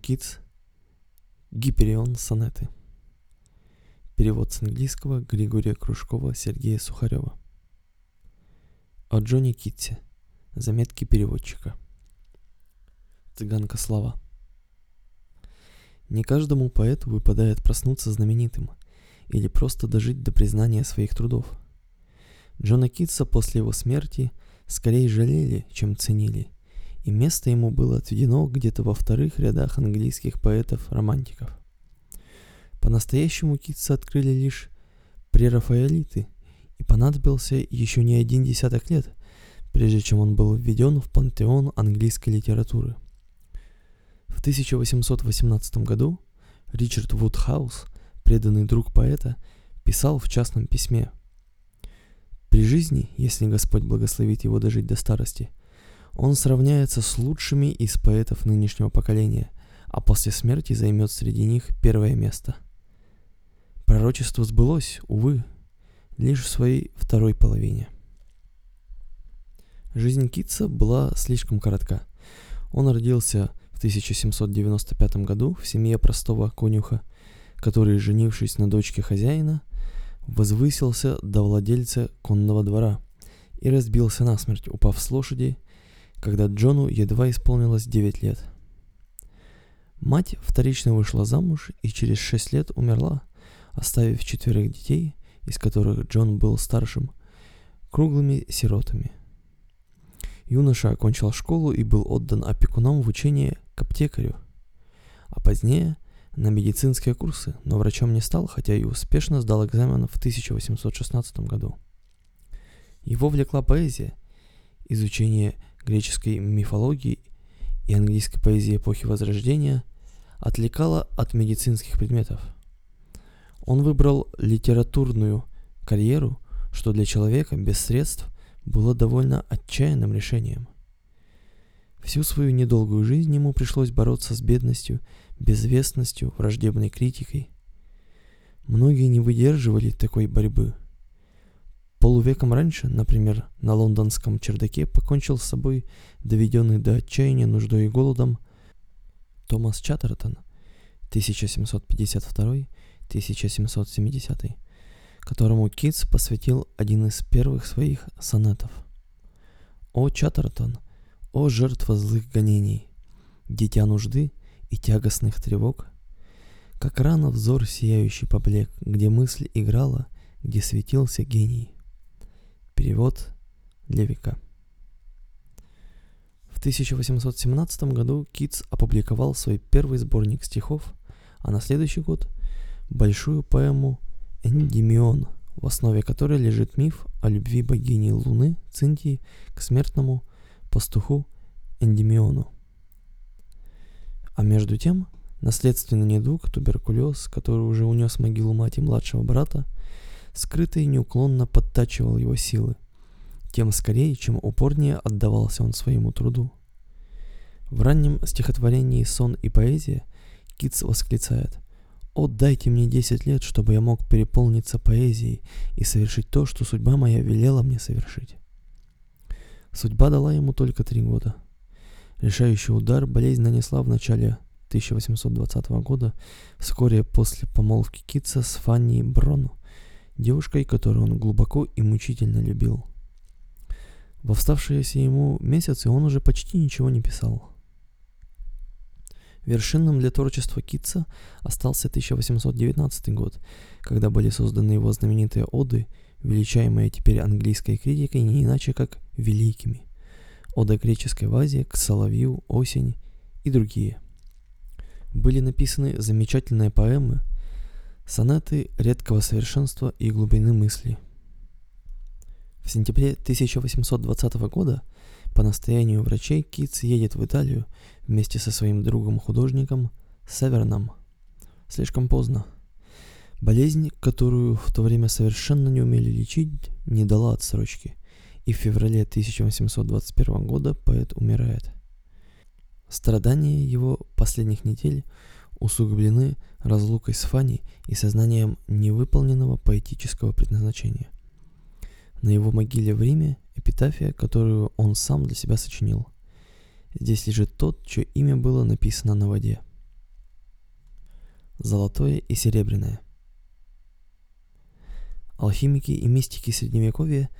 Китс. Гиперион сонеты. Перевод с английского Григория Кружкова, Сергея Сухарева. О Джоне Китсе. Заметки переводчика. Цыганка слова. Не каждому поэту выпадает проснуться знаменитым или просто дожить до признания своих трудов. Джона Китса после его смерти скорее жалели, чем ценили – и место ему было отведено где-то во вторых рядах английских поэтов-романтиков. По-настоящему Китса открыли лишь прерафаэлиты, и понадобился еще не один десяток лет, прежде чем он был введен в пантеон английской литературы. В 1818 году Ричард Вудхаус, преданный друг поэта, писал в частном письме «При жизни, если Господь благословит его дожить до старости – он сравняется с лучшими из поэтов нынешнего поколения, а после смерти займет среди них первое место. Пророчество сбылось, увы, лишь в своей второй половине. Жизнь Китса была слишком коротка. Он родился в 1795 году в семье простого конюха, который, женившись на дочке хозяина, возвысился до владельца конного двора и разбился насмерть, упав с лошади – когда Джону едва исполнилось 9 лет. Мать вторично вышла замуж и через 6 лет умерла, оставив четверых детей, из которых Джон был старшим, круглыми сиротами. Юноша окончил школу и был отдан опекуном в учение к аптекарю, а позднее на медицинские курсы, но врачом не стал, хотя и успешно сдал экзамен в 1816 году. Его влекла поэзия, изучение греческой мифологии и английской поэзии эпохи Возрождения отвлекала от медицинских предметов. Он выбрал литературную карьеру, что для человека без средств было довольно отчаянным решением. Всю свою недолгую жизнь ему пришлось бороться с бедностью, безвестностью, враждебной критикой. Многие не выдерживали такой борьбы – Полувеком раньше, например, на лондонском чердаке покончил с собой доведенный до отчаяния нуждой и голодом Томас Чаттертон 1752-1770, которому Китс посвятил один из первых своих сонетов. «О, Чаттертон, о, жертва злых гонений, дитя нужды и тягостных тревог, как рано взор сияющий поблек, где мысль играла, где светился гений». Перевод Левика. В 1817 году Китс опубликовал свой первый сборник стихов, а на следующий год большую поэму «Эндимион», в основе которой лежит миф о любви богини Луны Цинтии к смертному пастуху Эндимиону. А между тем, наследственный недуг, туберкулез, который уже унес могилу мать младшего брата – скрыто и неуклонно подтачивал его силы, тем скорее, чем упорнее отдавался он своему труду. В раннем стихотворении «Сон и поэзия» Китс восклицает «О, дайте мне десять лет, чтобы я мог переполниться поэзией и совершить то, что судьба моя велела мне совершить». Судьба дала ему только три года. Решающий удар болезнь нанесла в начале 1820 года, вскоре после помолвки Китса с Фанни Брону, девушкой, которую он глубоко и мучительно любил. В оставшиеся ему месяцы он уже почти ничего не писал. Вершинным для творчества Китса остался 1819 год, когда были созданы его знаменитые оды, величаемые теперь английской критикой не иначе как великими. Ода греческой вазе, к соловью, осень и другие. Были написаны замечательные поэмы, Сонеты редкого совершенства и глубины мысли. В сентябре 1820 года по настоянию врачей Китс едет в Италию вместе со своим другом-художником Северном. Слишком поздно. Болезнь, которую в то время совершенно не умели лечить, не дала отсрочки, и в феврале 1821 года поэт умирает. Страдания его последних недель усугублены разлукой с Фанни и сознанием невыполненного поэтического предназначения. На его могиле в Риме эпитафия, которую он сам для себя сочинил. Здесь лежит тот, чье имя было написано на воде. Золотое и серебряное. Алхимики и мистики Средневековья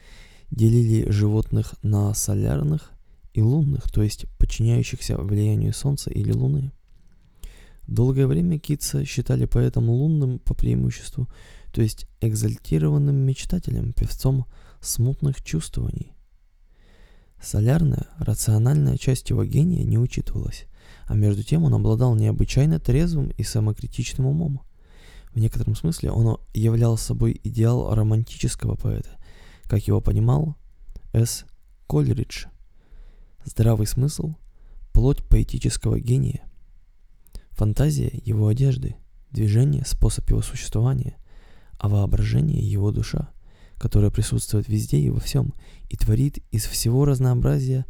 делили животных на солярных и лунных, то есть подчиняющихся влиянию Солнца или Луны. Долгое время Китса считали поэтом лунным по преимуществу, то есть экзальтированным мечтателем, певцом смутных чувствований. Солярная, рациональная часть его гения не учитывалась, а между тем он обладал необычайно трезвым и самокритичным умом. В некотором смысле он являл собой идеал романтического поэта, как его понимал С. Кольридж. Здравый смысл – плоть поэтического гения. Фантазия – его одежды, движение – способ его существования, а воображение – его душа – которая присутствует везде и во всем, и творит из всего разнообразия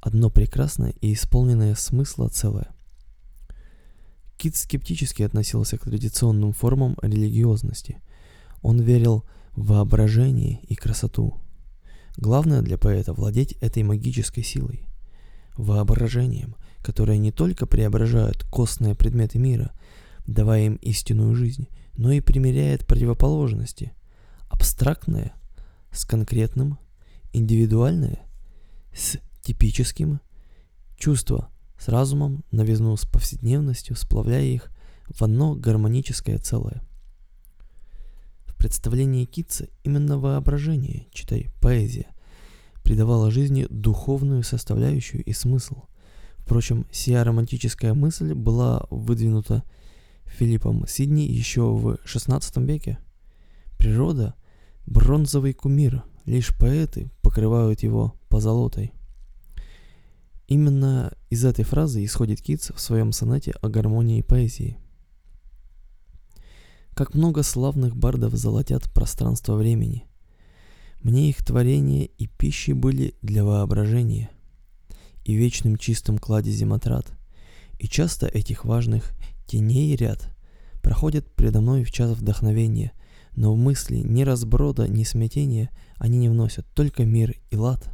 одно прекрасное и исполненное смысла целое. Кит скептически относился к традиционным формам религиозности. Он верил в воображение и красоту. Главное для поэта владеть этой магической силой, воображением, которое не только преображает костные предметы мира, давая им истинную жизнь, но и примеряет противоположности – абстрактное с конкретным, индивидуальное с типическим, чувство с разумом, новизну с повседневностью, сплавляя их в одно гармоническое целое. В представлении Китца именно воображение, читай, поэзия, придавало жизни духовную составляющую и смысл. Впрочем, сия романтическая мысль была выдвинута Филиппом Сидни еще в XVI веке. Природа Бронзовый кумир, лишь поэты покрывают его позолотой. Именно из этой фразы исходит Китс в своем сонете о гармонии поэзии. Как много славных бардов золотят пространство времени. Мне их творения и пищи были для воображения, и вечным чистым кладезем отрад, и часто этих важных теней ряд проходят предо мной в час вдохновения – но в мысли ни разброда, ни смятения они не вносят, только мир и лад.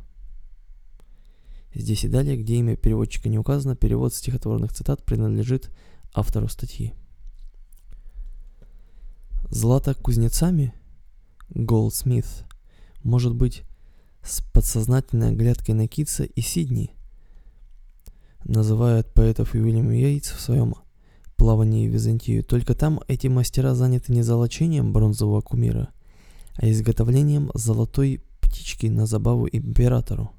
Здесь и далее, где имя переводчика не указано, перевод стихотворных цитат принадлежит автору статьи. Злато кузнецами, Голдсмит, может быть, с подсознательной оглядкой на Китса и Сидни, называют поэтов Уильям Йейтс в своем плавании в Византию. Только там эти мастера заняты не золочением бронзового кумира, а изготовлением золотой птички на забаву императору.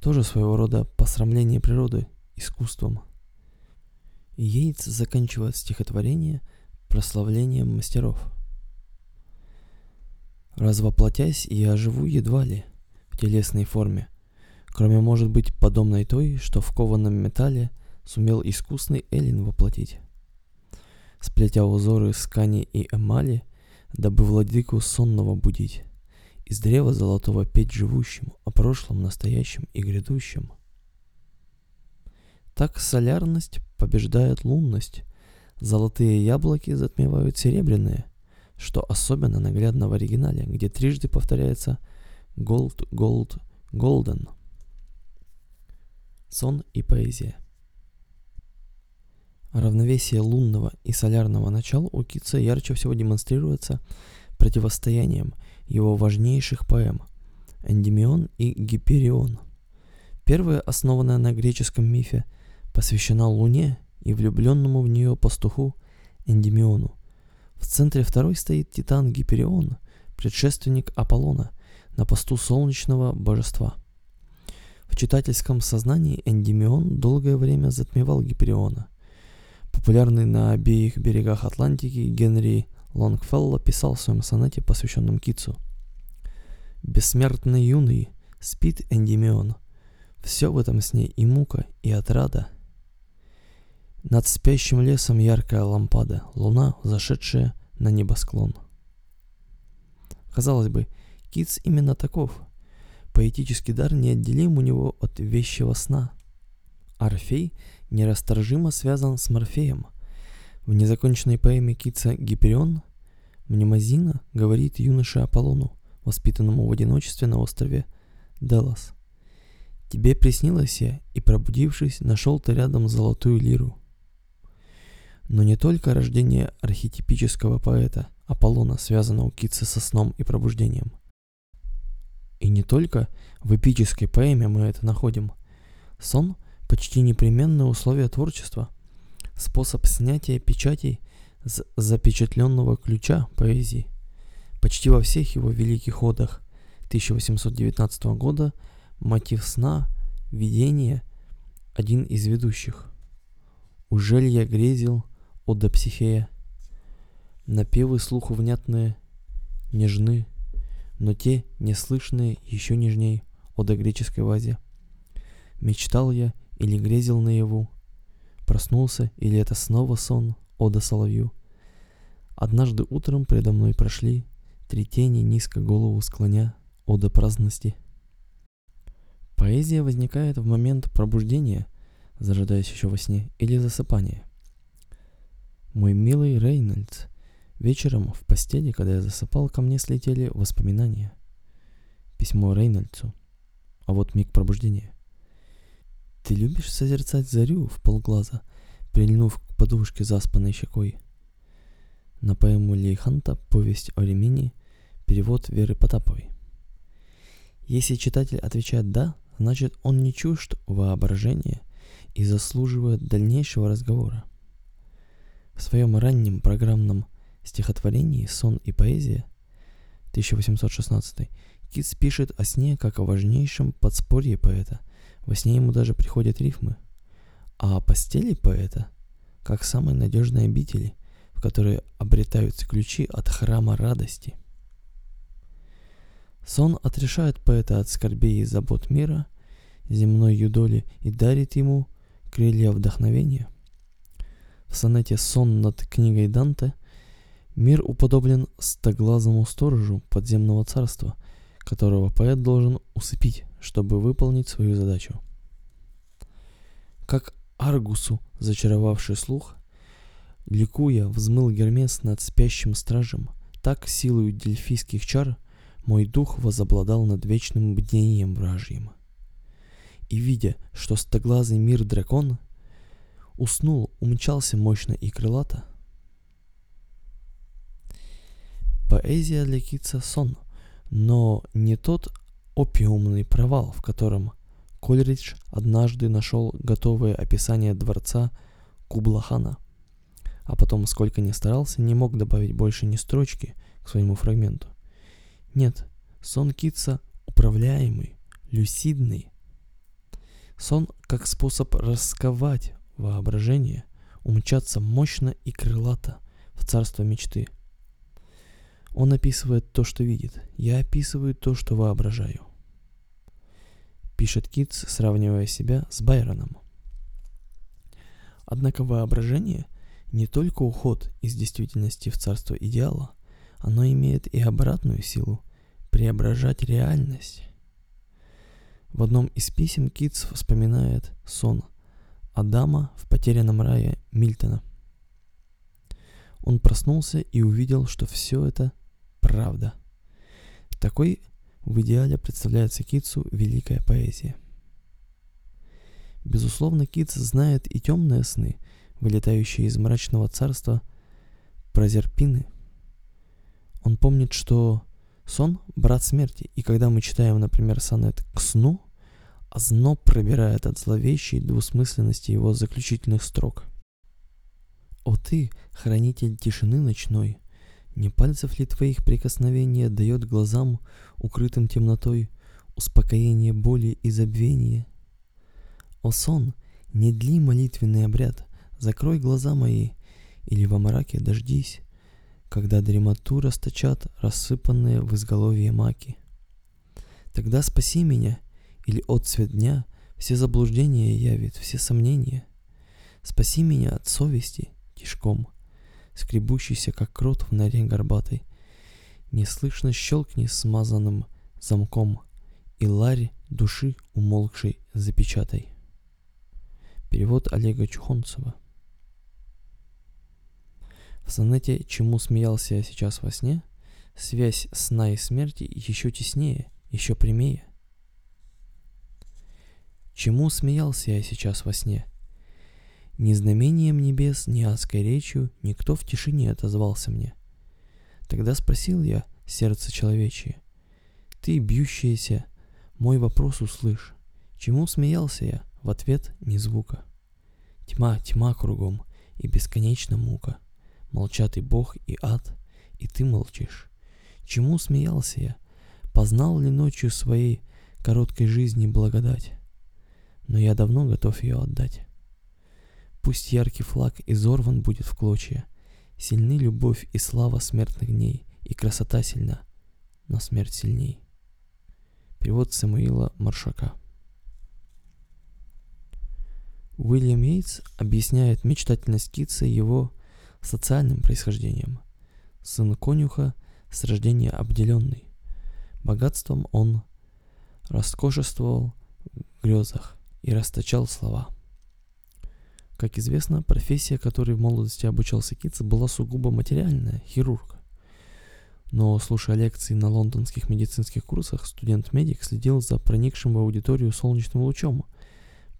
Тоже своего рода посрамление природы искусством. Йейтс заканчивает стихотворение прославлением мастеров. Развоплотясь, я живу едва ли в телесной форме, кроме, может быть, подобной той, что в кованом металле сумел искусный Эллин воплотить сплетя узоры из ткани и эмали, дабы владыку сонного будить, из древа золотого петь живущим о прошлом, настоящем и грядущем. Так солярность побеждает лунность, золотые яблоки затмевают серебряные, что особенно наглядно в оригинале, где трижды повторяется gold, gold, golden. Сон и поэзия – Равновесие лунного и солярного начала у Китса ярче всего демонстрируется противостоянием его важнейших поэм «Эндимион» и «Гиперион». Первая, основанная на греческом мифе, посвящена Луне и влюбленному в нее пастуху Эндимиону. В центре второй стоит Титан Гиперион, предшественник Аполлона, на посту солнечного божества. В читательском сознании Эндимион долгое время затмевал Гипериона – Популярный на обеих берегах Атлантики Генри Лонгфелло писал в своем сонете, посвященном Китсу. «Бессмертный юный, спит Эндимион. Все в этом сне и мука, и отрада. Над спящим лесом яркая лампада, луна, зашедшая на небосклон». Казалось бы, Китс именно таков. Поэтический дар неотделим у него от вещего сна. Орфей – нерасторжимо связан с Морфеем. В незаконченной поэме Китса «Гиперион» Мнемозина говорит юноше Аполлону, воспитанному в одиночестве на острове Делос. Тебе приснилось я, и пробудившись, нашел ты рядом золотую лиру. Но не только рождение архетипического поэта Аполлона связано у Китса со сном и пробуждением. И не только в эпической поэме мы это находим. Сон – почти непременное условие творчества, способ снятия печатей с запечатленного ключа поэзии. Почти во всех его великих ходах 1819 года мотив сна, видение – один из ведущих. Ужель я грезил, о да психея? Напевы слуху внятные, нежны, но те неслышные еще нежней, о да греческой вазе. Мечтал я или грезил наяву, проснулся или это снова сон, о да соловью. Однажды утром предо мной прошли три тени, низко голову склоня, о да праздности. Поэзия возникает в момент пробуждения, зажидаясь еще во сне, или засыпания. Мой милый Рейнольдс, вечером в постели, когда я засыпал, ко мне слетели воспоминания. Письмо Рейнольдсу. А вот миг пробуждения. Ты любишь созерцать зарю в полглаза, прильнув к подушке заспанной щекой? На поэму Лейханта «Повесть о Ремине» перевод Веры Потаповой. Если читатель отвечает «да», значит он не чужд воображения и заслуживает дальнейшего разговора. В своем раннем программном стихотворении «Сон и поэзия» 1816 Китс пишет о сне как о важнейшем подспорье поэта. Во сне ему даже приходят рифмы. А о постели поэта как самой надежной обители, в которой обретаются ключи от храма радости. Сон отрешает поэта от скорбей и забот мира, земной юдоли и дарит ему крылья вдохновения. В сонете «Сон над книгой Данте» мир уподоблен стоглазому сторожу подземного царства, которого поэт должен усыпить, чтобы выполнить свою задачу. Как Аргусу, зачаровавший слух, ликуя, взмыл Гермес над спящим стражем, так силою дельфийских чар – мой дух возобладал над вечным бдением вражьим. И видя, что стоглазый мир дракон уснул, умчался мощно и крылато. Поэзия для Китса сон, но не тот опиумный провал, в котором Кольридж однажды нашел готовое описание дворца Кублахана, а потом, сколько ни старался, не мог добавить больше ни строчки к своему фрагменту. Нет, сон Китса управляемый, люсидный. Сон как способ расковать воображение, умчаться мощно и крылато в царство мечты. Он описывает то, что видит. Я описываю то, что воображаю. Пишет Китс, сравнивая себя с Байроном. Однако воображение не только уход из действительности в царство идеала – оно имеет и обратную силу – преображать реальность. В одном из писем Китс вспоминает сон Адама в потерянном рае Мильтона. Он проснулся и увидел, что все это правда. Такой в идеале представляется Китсу великая поэзия. Безусловно, Китс знает и темные сны, вылетающие из мрачного царства Прозерпины – он помнит, что сон – брат смерти, и когда мы читаем, например, сонет к сну, озноб пробирает от зловещей двусмысленности его заключительных строк. «О ты, хранитель тишины ночной, не пальцев ли твоих прикосновения дает глазам, укрытым темнотой, успокоение боли и забвения? О сон, не дли молитвенный обряд, закрой глаза мои, или во мраке дождись, когда дремоту расточат рассыпанные в изголовье маки. Тогда спаси меня, или отцвет дня все заблуждения явит, все сомнения. Спаси меня от совести тишком, скребущийся, как крот в норе горбатой. Неслышно щелкни смазанным замком, и ларь души умолкшей запечатай. Перевод Олега Чухонцева. В сонете «Чему смеялся я сейчас во сне» связь сна и смерти еще теснее, еще прямее. Чему смеялся я сейчас во сне? Ни знамением небес, ни адской речью никто в тишине отозвался мне. Тогда спросил я сердце человечье, ты, бьющееся, мой вопрос услышь. Чему смеялся я? В ответ ни звука. Тьма, тьма кругом, и бесконечна мука. Молчат и Бог, и ад, и ты молчишь. Чему смеялся я? Познал ли ночью своей короткой жизни благодать? Но я давно готов ее отдать. Пусть яркий флаг изорван будет в клочья, Сильны любовь и слава смертных дней, И красота сильна, но смерть сильней. Перевод Самуила Маршака. Уильям Йейтс объясняет мечтательность Китса его социальным происхождением. Сын конюха с рождения обделенный. Богатством он роскошествовал в грезах и расточал слова. Как известно, профессия, которой в молодости обучался Китс, была сугубо материальная – хирург. Но, слушая лекции на лондонских медицинских курсах, студент-медик следил за проникшим в аудиторию солнечным лучом,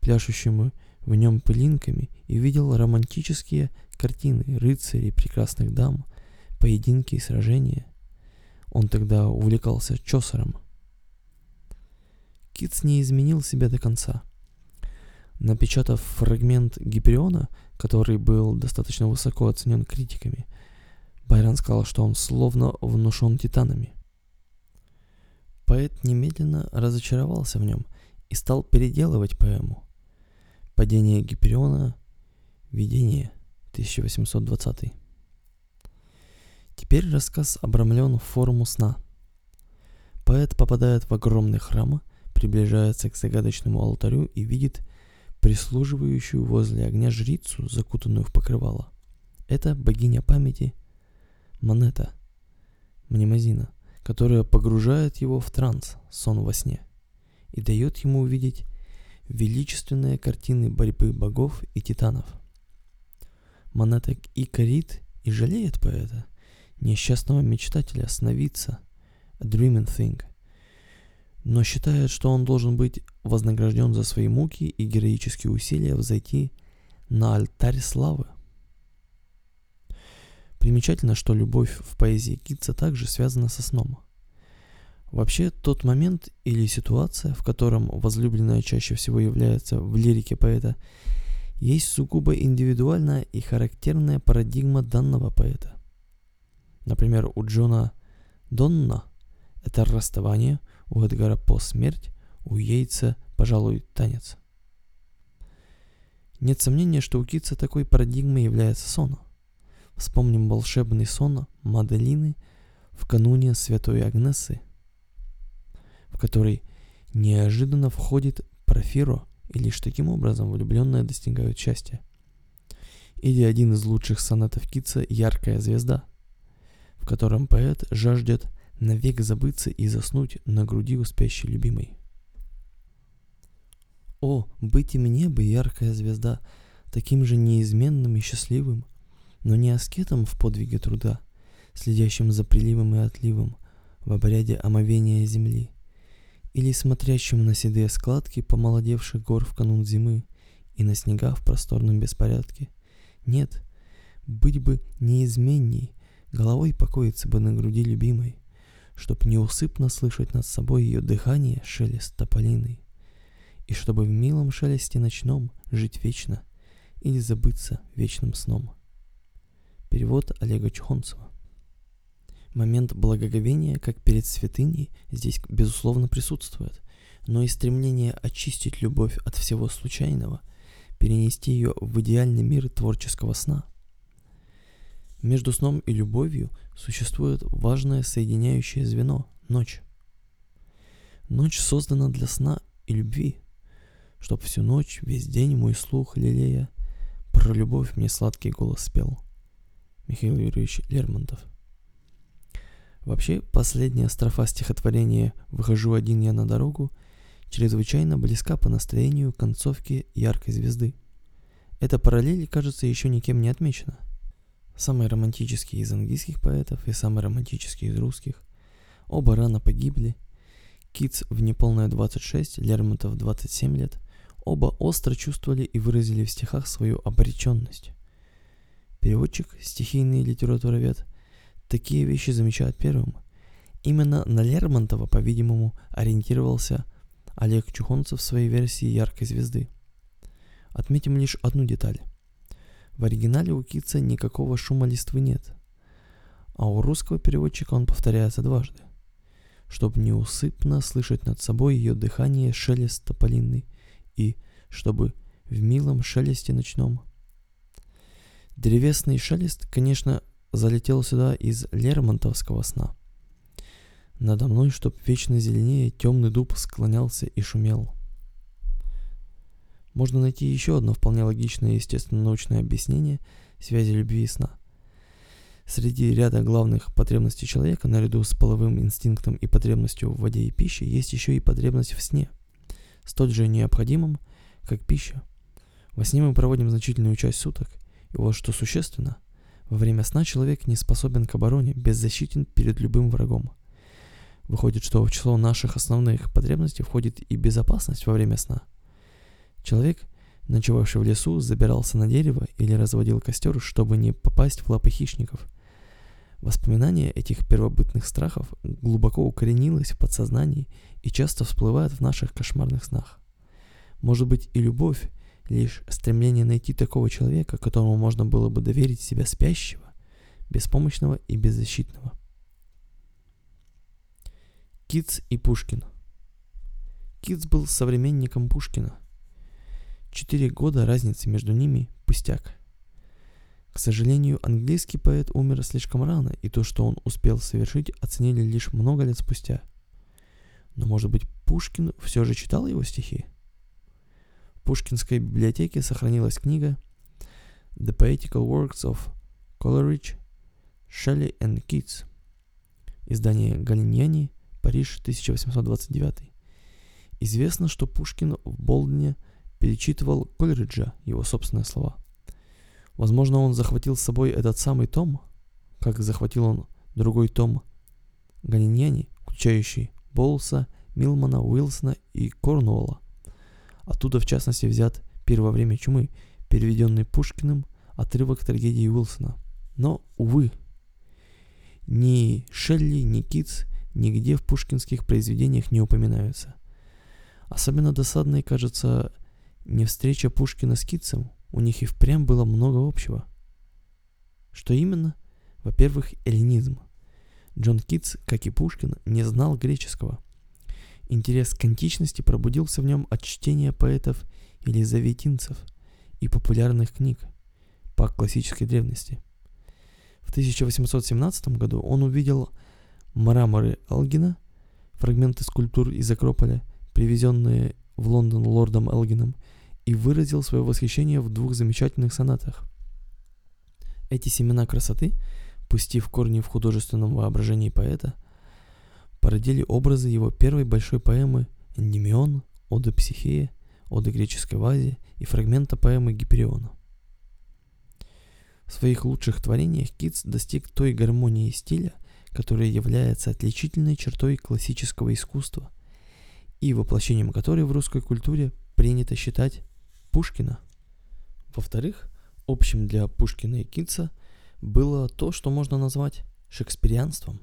пляшущим в нем пылинками, и видел романтические картины рыцарей, прекрасных дам, поединки и сражения. Он тогда увлекался Чосером. Китс не изменил себя до конца. Напечатав фрагмент Гипериона, который был достаточно высоко оценен критиками – Байрон сказал, что он словно внушен титанами. Поэт немедленно разочаровался в нем и стал переделывать поэму. Падение Гипериона, видение, 1820. Теперь рассказ обрамлен в форму сна. Поэт попадает в огромный храм, приближается к загадочному алтарю и видит прислуживающую возле огня жрицу, закутанную в покрывало. Это богиня памяти монета, мнемозина, которая погружает его в транс, сон во сне, и дает ему увидеть величественные картины борьбы богов и титанов. Монета и корит, и жалеет поэта, несчастного мечтателя, сновидца, a dreaming thing, но считает, что он должен быть вознагражден за свои муки и героические усилия взойти на алтарь славы – Примечательно, что любовь в поэзии Китса также связана со сном. Вообще, тот момент или ситуация, в котором возлюбленная чаще всего является в лирике поэта, есть сугубо индивидуальная и характерная парадигма данного поэта. Например, у Джона Донна это расставание, у Эдгара по смерть, у Йейтса, пожалуй, танец. Нет сомнения, что у Китса такой парадигмой является сон – Вспомним волшебный сон Маделины в кануне Святой Агнесы, в который неожиданно входит Профиро, и лишь таким образом влюбленные достигают счастья. Или один из лучших сонетов Китса «Яркая звезда», в котором поэт жаждет навек забыться и заснуть на груди у спящей любимой. О, быть и мне бы яркая звезда, таким же неизменным и счастливым, но не аскетом в подвиге труда, следящим за приливом и отливом в обряде омовения земли, или смотрящим на седые складки помолодевших гор в канун зимы и на снега в просторном беспорядке. Нет, быть бы неизменней, головой покоиться бы на груди любимой, чтоб неусыпно слышать над собой ее дыхание, шелест тополиный, и чтобы в милом шелесте ночном жить вечно или забыться вечным сном. Перевод Олега Чухонцева. Момент благоговения, как перед святыней, здесь, безусловно, присутствует, но и стремление очистить любовь от всего случайного, перенести ее в идеальный мир творческого сна. Между сном и любовью существует важное соединяющее звено – ночь. Ночь создана для сна и любви, чтоб всю ночь, весь день мой слух лелея, про любовь мне сладкий голос спел – Михаил Юрьевич Лермонтов. Вообще, последняя строфа стихотворения «Выхожу один я на дорогу» чрезвычайно близка по настроению концовки «Яркой звезды». Эта параллель, кажется, еще никем не отмечена. Самый романтический из английских поэтов и самый романтический из русских. Оба рано погибли. Китс в неполное 26, Лермонтов 27 лет. Оба остро чувствовали и выразили в стихах свою обреченность. Переводчик, стихийный литературовед, такие вещи замечает первым. Именно на Лермонтова, по-видимому, ориентировался Олег Чухонцев в своей версии «Яркой звезды». Отметим лишь одну деталь. В оригинале у Китса никакого шума листвы нет, а у русского переводчика он повторяется дважды, чтобы неусыпно слышать над собой ее дыхание шелест тополинный и чтобы в милом шелесте ночном. Древесный шелест, конечно, залетел сюда из Лермонтовского сна. Надо мной, чтоб вечно зеленее, темный дуб склонялся и шумел. Можно найти еще одно вполне логичное и естественно-научное объяснение связи любви и сна. Среди ряда главных потребностей человека, наряду с половым инстинктом и потребностью в воде и пище, есть еще и потребность в сне, столь же необходимым, как пища. Во сне мы проводим значительную часть суток, и вот что существенно, во время сна человек не способен к обороне, беззащитен перед любым врагом – Выходит, что в число наших основных потребностей входит и безопасность во время сна. Человек, ночевавший в лесу, забирался на дерево или разводил костер, чтобы не попасть в лапы хищников. Воспоминание этих первобытных страхов глубоко укоренилось в подсознании и часто всплывает в наших кошмарных снах. Может быть и любовь, лишь стремление найти такого человека, которому можно было бы доверить себя спящего, беспомощного и беззащитного. Китс и Пушкин. Китс был современником Пушкина. Четыре года разницы между ними – пустяк. К сожалению, английский поэт умер слишком рано, и то, что он успел совершить, оценили лишь много лет спустя. Но, может быть, Пушкин все же читал его стихи? В Пушкинской библиотеке сохранилась книга The Poetical Works of Coleridge, Shelley and Keats. Издание Галиньяни – Париж, 1829. Известно, что Пушкин в Болдене перечитывал Кольриджа, его собственные слова. Возможно, он захватил с собой этот самый том, как захватил он другой том Ганиньяни, включающий Болса, Милмана, Уилсона и Корнуолла. Оттуда, в частности, взят «Пир время чумы», переведенный Пушкиным отрывок трагедии Уилсона. Но, увы, ни Шелли, ни Китс нигде в пушкинских произведениях не упоминаются. Особенно досадной кажется не встреча Пушкина с Китцем, у них и впрямь было много общего. Что именно? Во-первых, эллинизм. Джон Китс, как и Пушкин, не знал греческого. Интерес к античности пробудился в нем от чтения поэтов елизаветинцев и популярных книг по классической древности. В 1817 году он увидел мраморы Элгина, фрагменты скульптур из Акрополя, привезенные в Лондон лордом Элгином, и выразил свое восхищение в двух замечательных сонатах. Эти семена красоты, пустив корни в художественном воображении поэта, породили образы его первой большой поэмы «Эндемион», «Ода Психея», «Ода греческой вазе» и фрагмента поэмы Гипериона. В своих лучших творениях Китс достиг той гармонии стиля, которая является отличительной чертой классического искусства и воплощением которой в русской культуре принято считать Пушкина. Во-вторых, общим для Пушкина и Китса было то, что можно назвать шекспирианством.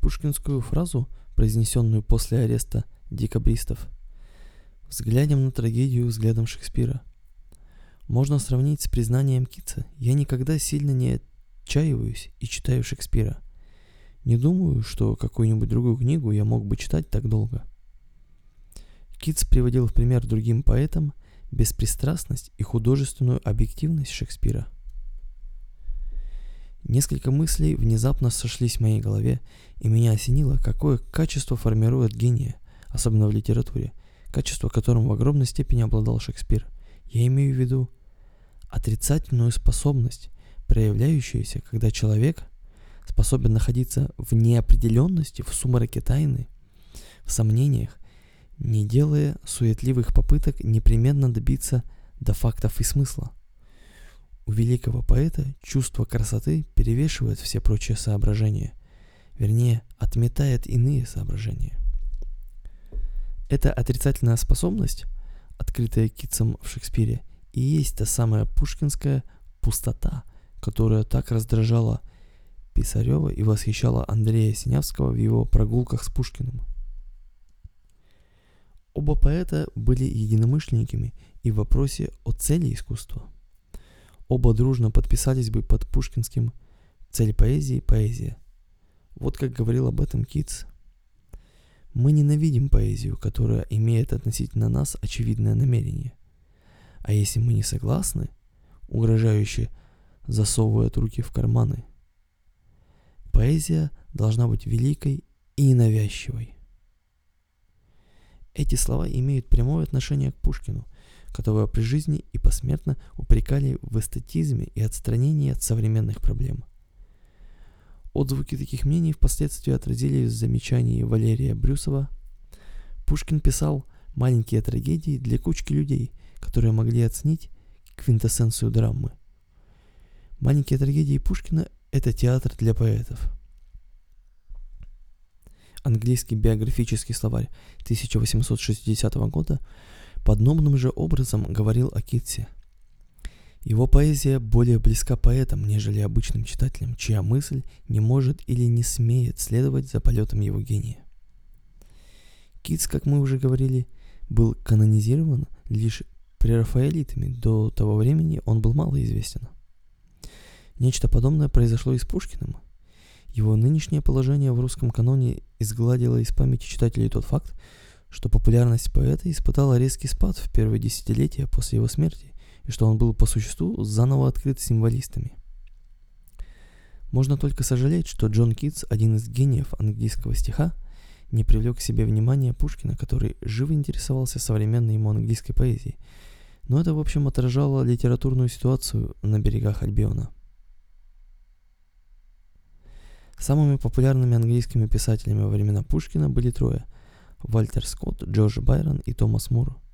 Пушкинскую фразу, произнесенную после ареста декабристов, взглядом на трагедию взглядом Шекспира, можно сравнить с признанием Китса «Я никогда сильно не отчаиваюсь и читаю Шекспира. Не думаю, что какую-нибудь другую книгу я мог бы читать так долго. Китс приводил в пример другим поэтам беспристрастность и художественную объективность Шекспира. Несколько мыслей внезапно сошлись в моей голове, и меня осенило, какое качество формирует гения, особенно в литературе, качество которым в огромной степени обладал Шекспир. Я имею в виду отрицательную способность, проявляющуюся, когда человек – способен находиться в неопределенности, в сумраке тайны, в сомнениях, не делая суетливых попыток непременно добиться до фактов и смысла. У великого поэта чувство красоты перевешивает все прочие соображения, вернее, отметает иные соображения. Эта отрицательная способность открытая Китсом в Шекспире, и есть та самая пушкинская пустота, которая так раздражала Писарева и восхищала Андрея Синявского в его прогулках с Пушкиным. Оба поэта были единомышленниками и в вопросе о цели искусства. Оба дружно подписались бы под пушкинским «Цель поэзии – поэзия». Вот как говорил об этом Китс. Мы ненавидим поэзию, которая имеет относительно нас очевидное намерение. А если мы не согласны, угрожающе засовывают руки в карманы, поэзия должна быть великой и ненавязчивой. Эти слова имеют прямое отношение к Пушкину, которого при жизни и посмертно упрекали в эстетизме и отстранении от современных проблем – Отзвуки таких мнений впоследствии отразились в замечании Валерия Брюсова. Пушкин писал маленькие трагедии для кучки людей, которые могли оценить квинтэссенцию драмы. Маленькие трагедии Пушкина – это театр для поэтов. Английский биографический словарь 1860 года подобным же образом говорил о Китсе – его поэзия более близка поэтам, нежели обычным читателям, чья мысль не может или не смеет следовать за полетом его гения. Китс, как мы уже говорили, был канонизирован лишь прерафаэлитами, до того времени он был мало известен. Нечто подобное произошло и с Пушкиным. Его нынешнее положение в русском каноне изгладило из памяти читателей тот факт, что популярность поэта испытала резкий спад в первые десятилетия после его смерти, и что он был по существу заново открыт символистами. Можно только сожалеть, что Джон Китс, один из гениев английского стиха, не привлек к себе внимание Пушкина, который живо интересовался современной ему английской поэзией. Но это, в общем, отражало литературную ситуацию на берегах Альбиона. Самыми популярными английскими писателями во времена Пушкина были трое – Вальтер Скотт, Джордж Байрон и Томас Мур –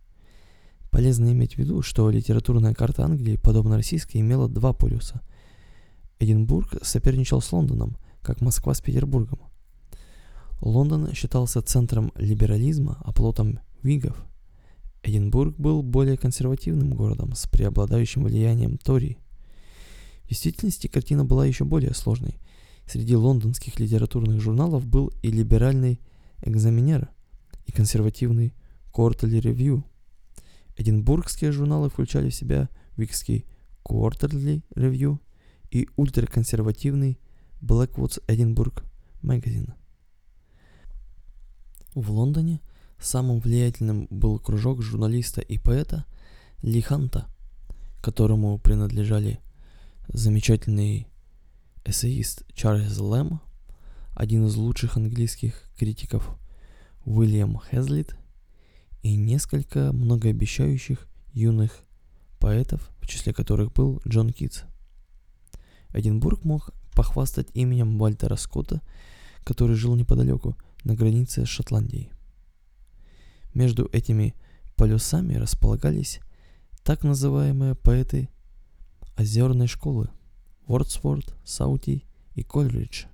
Полезно иметь в виду, что литературная карта Англии, подобно российской, имела два полюса. Эдинбург соперничал с Лондоном, как Москва с Петербургом. Лондон считался центром либерализма, оплотом вигов. Эдинбург был более консервативным городом с преобладающим влиянием Тори. В действительности картина была еще более сложной. Среди лондонских литературных журналов был и либеральный «Экзаменер», и консервативный «Quarterly Review», Эдинбургские журналы включали в себя Викский Quarterly Review и ультраконсервативный Blackwood's Edinburgh Magazine. В Лондоне самым влиятельным был кружок журналиста и поэта Ли Ханта, которому принадлежали замечательный эссеист Чарльз Лэм, один из лучших английских критиков Уильям Хезлит и несколько многообещающих юных поэтов, в числе которых был Джон Китс. Эдинбург мог похвастать именем Вальтера Скотта, который жил неподалеку, на границе с Шотландией. Между этими полюсами располагались так называемые поэты озерной школы Вордсворт, Саути и Кольридж.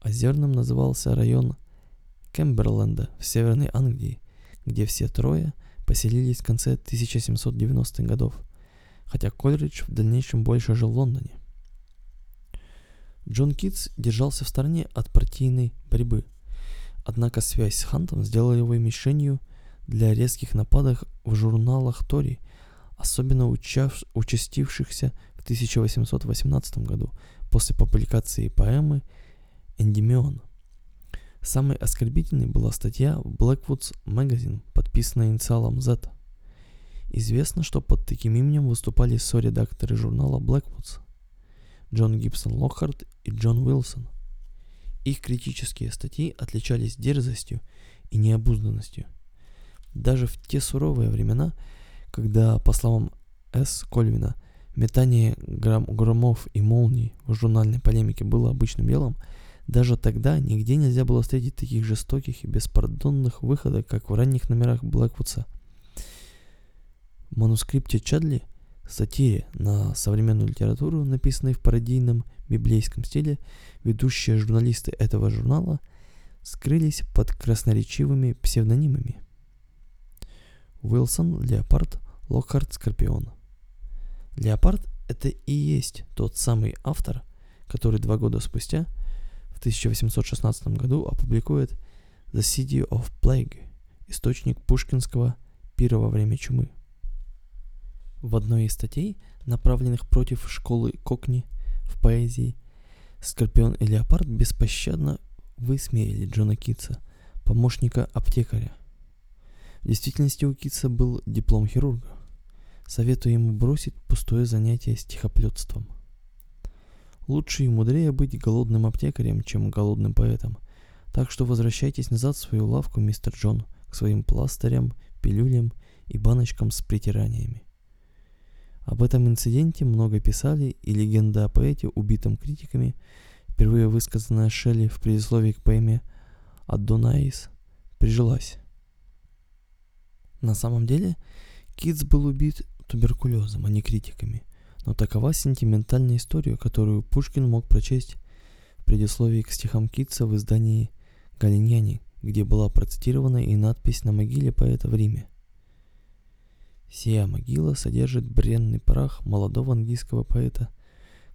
Озерным назывался район Кемберленда в Северной Англии, где все трое поселились в конце 1790-х годов, хотя Кольридж в дальнейшем больше жил в Лондоне. Джон Китс держался в стороне от партийной борьбы, однако связь с Хантом сделала его мишенью для резких нападок в журналах Тори, особенно участившихся в 1818 году после публикации поэмы «Эндимион», Самой оскорбительной была статья в Blackwood's Magazine, подписанная инициалом Z. Известно, что под таким именем выступали со-редакторы журнала Blackwoods Джон Гибсон Локхарт и Джон Уилсон. Их критические статьи отличались дерзостью и необузданностью. Даже в те суровые времена, когда, по словам С. Кольвина, метание гром- громов и молний в журнальной полемике было обычным делом – даже тогда нигде нельзя было встретить таких жестоких и беспардонных выходок, как в ранних номерах Блэквудса. В манускрипте Чадли, сатире на современную литературу, написанной в пародийном библейском стиле, ведущие журналисты этого журнала скрылись под красноречивыми псевдонимами. Уилсон, Леопард, Локхард, Скорпион. Леопард — это и есть тот самый автор, который два года спустя, в 1816 году, опубликует The City of Plague, источник пушкинского пира во время чумы. В одной из статей, направленных против школы Кокни в поэзии, Скорпион и Леопард беспощадно высмеяли Джона Китса, помощника аптекаря. В действительности у Китса был диплом хирурга. Советую ему бросить пустое занятие стихоплетством. Лучше и мудрее быть голодным аптекарем, чем голодным поэтом. Так что возвращайтесь назад в свою лавку, мистер Джон, к своим пластырям, пилюлям и баночкам с притираниями. Об этом инциденте много писали, и легенда о поэте, убитом критиками, впервые высказанная Шелли в предисловии к поэме «Адонаис», прижилась. На самом деле, Китс был убит туберкулезом, а не критиками, но такова сентиментальная история, которую Пушкин мог прочесть в предисловии к стихам Китса в издании «Галиньяне», где была процитирована и надпись на могиле поэта в Риме. Сия могила содержит бренный прах молодого английского поэта,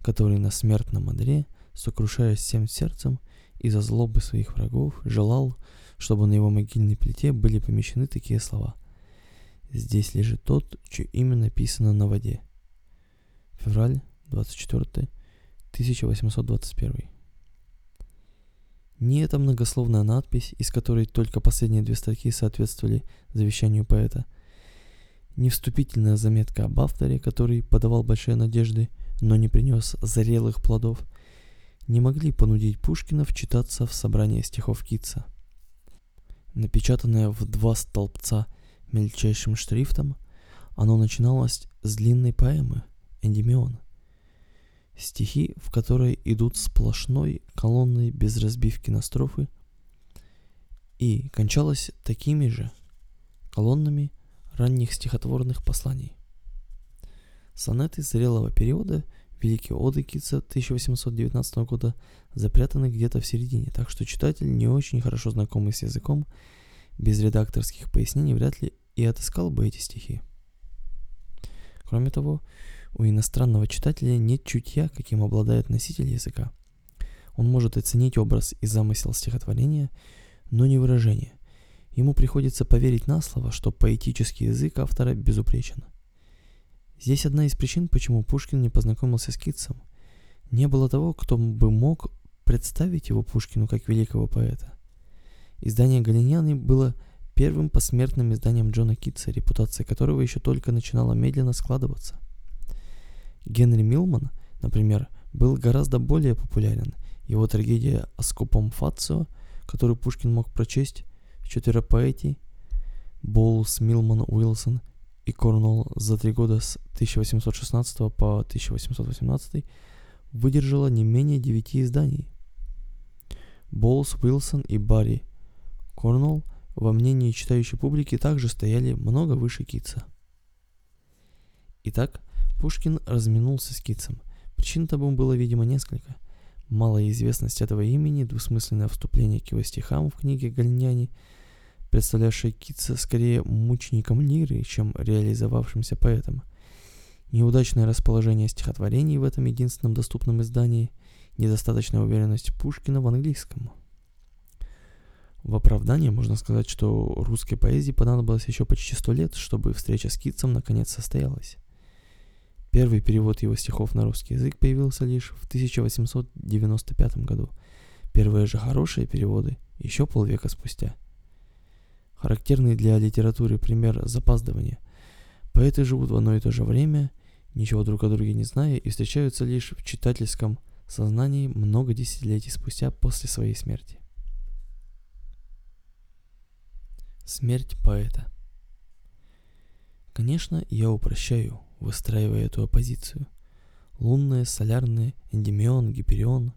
который на смертном одре, сокрушаясь всем сердцем из-за злобы своих врагов, желал, чтобы на его могильной плите были помещены такие слова. Здесь лежит тот, чье имя написано на воде. Февраль 24 1821. Не эта многословная надпись, из которой только последние две строки соответствовали завещанию поэта – не вступительная заметка об авторе, который подавал большие надежды, но не принес зрелых плодов, не могли понудить Пушкина вчитаться в собрание стихов Китса. Напечатанное в два столбца мельчайшим шрифтом, оно начиналось с длинной поэмы «Эндимион», стихи, в которой идут сплошной колонной без разбивки на строфы, и кончалось такими же колоннами ранних стихотворных посланий. Сонеты зрелого периода Великие оды Китса 1819 года запрятаны где-то в середине, так что читатель, не очень хорошо знакомый с языком, без редакторских пояснений вряд ли и отыскал бы эти стихи. Кроме того, у иностранного читателя нет чутья, каким обладает носитель языка. Он может оценить образ и замысел стихотворения, но не выражение. Ему приходится поверить на слово, что поэтический язык автора безупречен. Здесь одна из причин, почему Пушкин не познакомился с Китсом. Не было того, кто бы мог представить его Пушкину как великого поэта. Издание Галиняны было первым посмертным изданием Джона Китса, репутация которого еще только начинала медленно складываться. Генри Милман, например, был гораздо более популярен. Его трагедия о скупом Фацио, которую Пушкин мог прочесть, четверо поэтий Боулс, Милман, Уилсон и Корнуолл за три года с 1816 по 1818 выдержала не менее девяти изданий. Боулс, Уилсон и Барри Корнуолл во мнении читающей публики также стояли много выше Китса. Итак, Пушкин разминулся с Китсом. Причин тому было, видимо, несколько. Малая известность этого имени, двусмысленное вступление к его стихам в книге Гальняни – представлявший Китса скорее мучеником лиры, чем реализовавшимся поэтом. Неудачное расположение стихотворений в этом единственном доступном издании, недостаточная уверенность Пушкина в английском. В оправдание можно сказать, что русской поэзии понадобилось еще почти сто лет, чтобы встреча с Китсом наконец состоялась. Первый перевод его стихов на русский язык появился лишь в 1895 году. Первые же хорошие переводы еще полвека спустя – Характерный для литературы пример запаздывания. Поэты живут в одно и то же время, ничего друг о друге не зная, и встречаются лишь в читательском сознании много десятилетий спустя после своей смерти. Смерть поэта. Конечно, я упрощаю, выстраивая эту оппозицию. Лунное, солярное, эндемион, гиперион,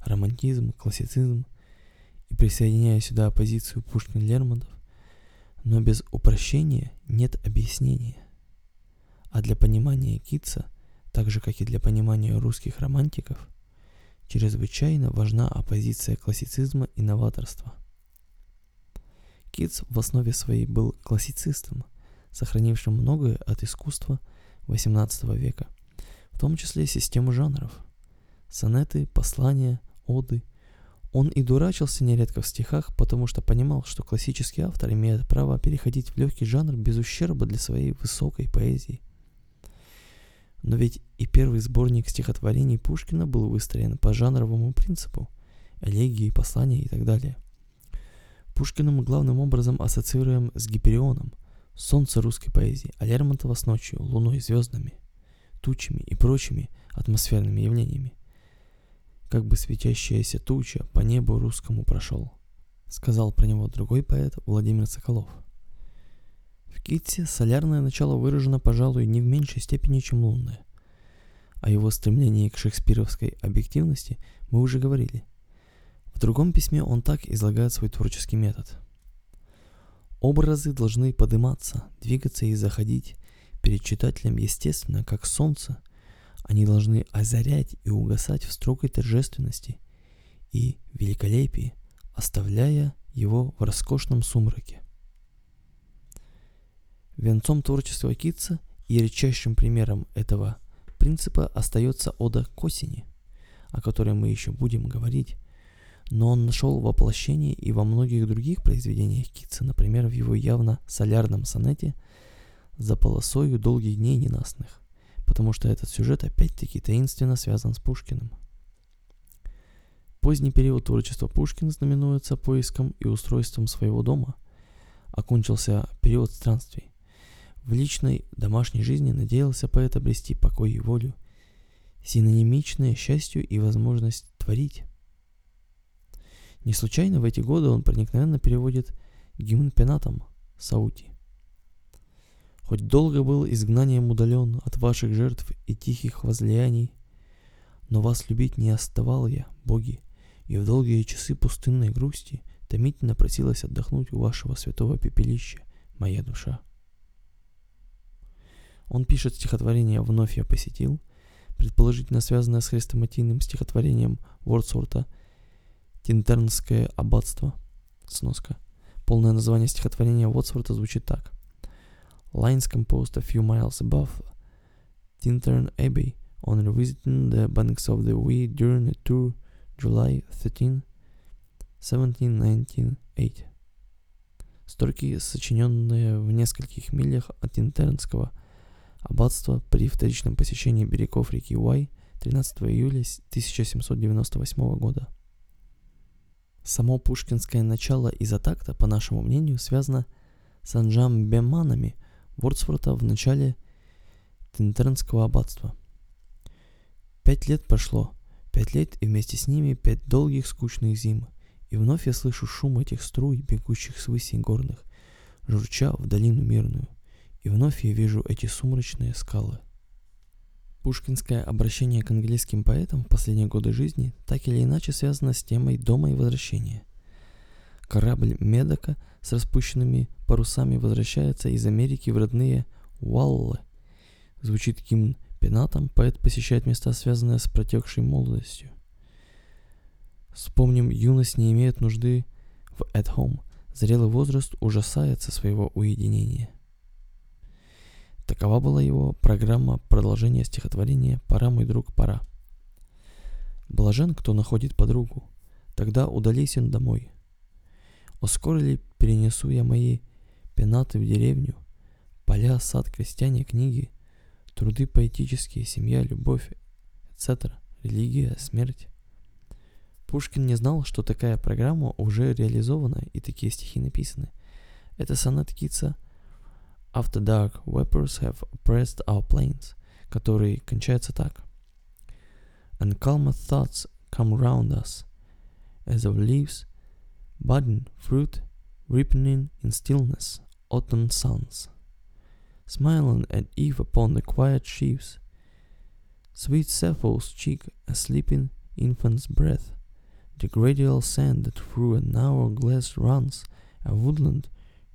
романтизм, классицизм, и присоединяя сюда оппозицию Пушкин-Лермонтов, но без упрощения нет объяснения. А для понимания Китса, так же как и для понимания русских романтиков, чрезвычайно важна оппозиция классицизма и новаторства. Китс в основе своей был классицистом, сохранившим многое от искусства XVIII века, в том числе систему жанров. Сонеты, послания, оды. Он и дурачился нередко в стихах, потому что понимал, что классический автор имеет право переходить в легкий жанр без ущерба для своей высокой поэзии. Но ведь и первый сборник стихотворений Пушкина был выстроен по жанровому принципу – элегии, послания и так далее. Пушкина мы главным образом ассоциируем с Гиперионом, солнце русской поэзии, а Лермонтова с ночью, луной, звездами, тучами и прочими атмосферными явлениями. Как бы светящаяся туча по небу русскому прошел, сказал про него другой поэт Владимир Соколов – в Китсе солярное начало выражено, пожалуй, не в меньшей степени, чем лунное. О его стремлении к шекспировской объективности мы уже говорили. В другом письме он так излагает свой творческий метод. Образы должны подниматься, двигаться и заходить перед читателем естественно, как солнце. Они должны озарять и угасать в строгой торжественности и великолепии, оставляя его в роскошном сумраке. Венцом творчества Китса и редчайшим примером этого принципа остается ода к осени, о которой мы еще будем говорить, но он нашел воплощение и во многих других произведениях Китса, например, в его явно солярном сонете «За полосою долгих дней ненастных», потому что этот сюжет опять-таки таинственно связан с Пушкиным. Поздний период творчества Пушкина знаменуется поиском и устройством своего дома. Окончился период странствий. В личной домашней жизни надеялся поэт обрести покой и волю, синонимичное счастью и возможность творить. Не случайно в эти годы он проникновенно переводит гимн пенатом Саути. Хоть долго был изгнанием удален от ваших жертв и тихих возлияний, но вас любить не оставал я, боги, и в долгие часы пустынной грусти томительно просилась отдохнуть у вашего святого пепелища моя душа. Он пишет стихотворение «Вновь я посетил», предположительно связанное с хрестоматийным стихотворением Вордсворта «Тинтернское аббатство». Сноска. Полное название стихотворения Вордсворта звучит так. Lines composed a few miles above Tintern Abbey on revisiting the banks of the Wee during a tour July 13, 1798. Строки, сочиненные в нескольких милях от Интернского Аббатство при вторичном посещении берегов реки Уай 13 июля 1798 года. Само пушкинское начало из такта, по нашему мнению, связано с анжамбеманами Вордсворта в начале Тинтернского аббатства. Пять лет прошло, пять лет и вместе с ними пять долгих скучных зим, и вновь я слышу шум этих струй, бегущих с высей горных, журча в долину мирную – и вновь я вижу эти сумрачные скалы. Пушкинское обращение к английским поэтам в последние годы жизни так или иначе связано с темой дома и возвращения. Корабль Медока с распущенными парусами возвращается из Америки в родные Уаллы. Звучит гимн пенатом, поэт посещает места, связанные с протекшей молодостью. Вспомним, юность не имеет нужды в at home. Зрелый возраст ужасается своего уединения – Такова была его программа продолжения стихотворения «Пора, мой друг, пора». Блажен, кто находит подругу, тогда удались он домой. О, скоро ли перенесу я мои пенаты в деревню, поля, сад, крестьяне, книги, труды поэтические, семья, любовь, etc., религия, смерть. Пушкин не знал, что такая программа уже реализована и такие стихи написаны. Это сонет Китса – After dark, vapors have oppressed our plains, который кончается так. And calmer thoughts come round us, as of leaves, budding fruit, ripening in stillness, autumn suns. Smiling at eve upon the quiet sheaves, sweet Sappho's cheek a sleeping infant's breath, the gradual sand that through an hourglass runs, a woodland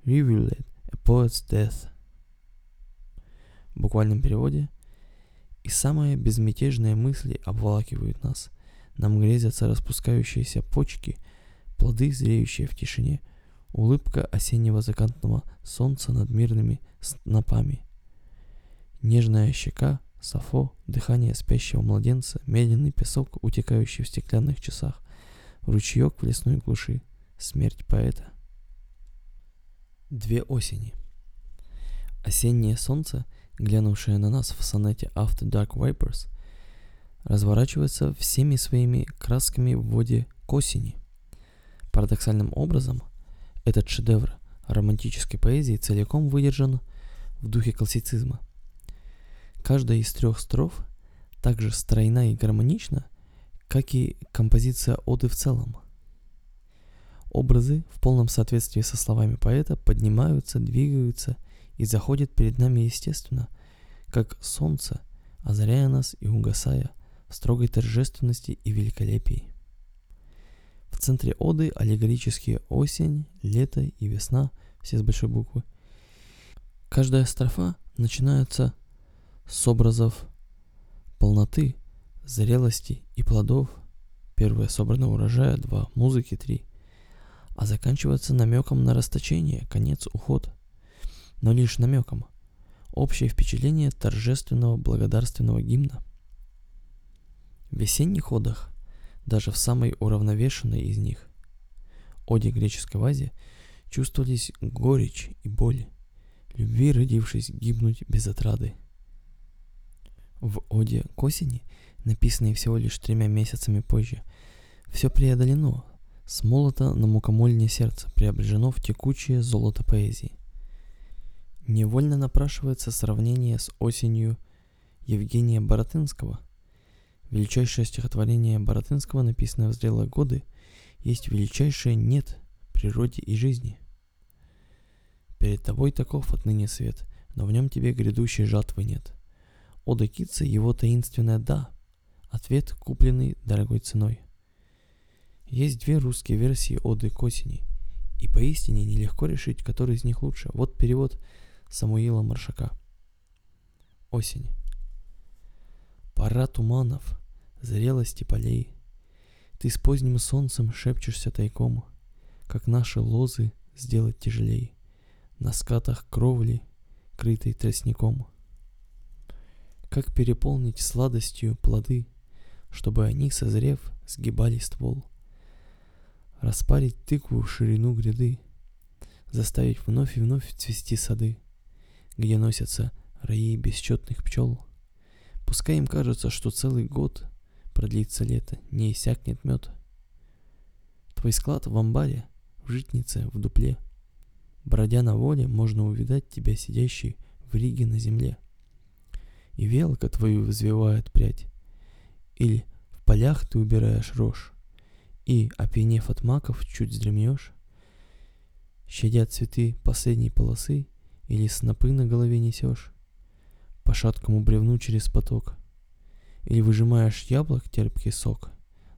rivulet A Poet's Death. В буквальном переводе «И самые безмятежные мысли обволакивают нас. Нам грезятся распускающиеся почки, плоды, зреющие в тишине. улыбка осеннего закатного солнца над мирными снопами. Нежная щека, сафо, дыхание спящего младенца, медленный песок, утекающий в стеклянных часах, ручеек в лесной глуши, смерть поэта. Две осени. Осеннее солнце, глянувшее на нас в сонете After Dark Vipers, разворачивается всеми своими красками в воде к осени. Парадоксальным образом, этот шедевр романтической поэзии целиком выдержан в духе классицизма. Каждая из трех строф также стройна и гармонична, как и композиция оды в целом. Образы в полном соответствии со словами поэта поднимаются, двигаются и заходят перед нами естественно, как солнце, озаряя нас и угасая в строгой торжественности и великолепии. В центре оды аллегорические осень, лето и весна, все с большой буквы. Каждая строфа начинается с образов полноты, зрелости и плодов. Первое собрано урожая, два музыки, три. А заканчивается намеком на расточение, конец, уход. Но лишь намеком. Общее впечатление торжественного благодарственного гимна. В весенних одах даже в самой уравновешенной из них, оде греческой вазе, чувствовались горечь и боль, любви родившись гибнуть без отрады. В оде к осени, написанной всего лишь тремя месяцами позже, все преодолено, с молота на мукомольне сердце преображено в текучее золото поэзии. Невольно напрашивается сравнение с осенью Евгения Боротынского – Величайшее стихотворение Боротынского, написанное в зрелые годы, есть величайшее «нет» природе и жизни. Перед тобой таков отныне свет, но в нем тебе грядущей жатвы нет. Ода Китса его таинственное «да», ответ, купленный дорогой ценой. Есть две русские версии оды к осени, и поистине нелегко решить, который из них лучше. Вот перевод Самуила Маршака. Осень. Пора туманов, зрелости полей. Ты с поздним солнцем шепчешься тайком, Как наши лозы сделать тяжелей На скатах кровли, крытой тростником. Как переполнить сладостью плоды, Чтобы они, созрев, сгибали ствол. Распарить тыкву в ширину гряды, Заставить вновь и вновь цвести сады, Где носятся раи бесчетных пчел — Пускай им кажется, что целый год продлится лето, не иссякнет мед. Твой склад в амбаре, в житнице, в дупле. Бродя на воле, можно увидать тебя, сидящий в Риге на земле. И велка твою взвивает прядь. Или в полях ты убираешь рожь. И, опьянев от маков, чуть вздремнешь. Щадят цветы последней полосы, Или снопы на голове несешь по шаткому бревну через поток. Или выжимаешь яблок терпкий сок,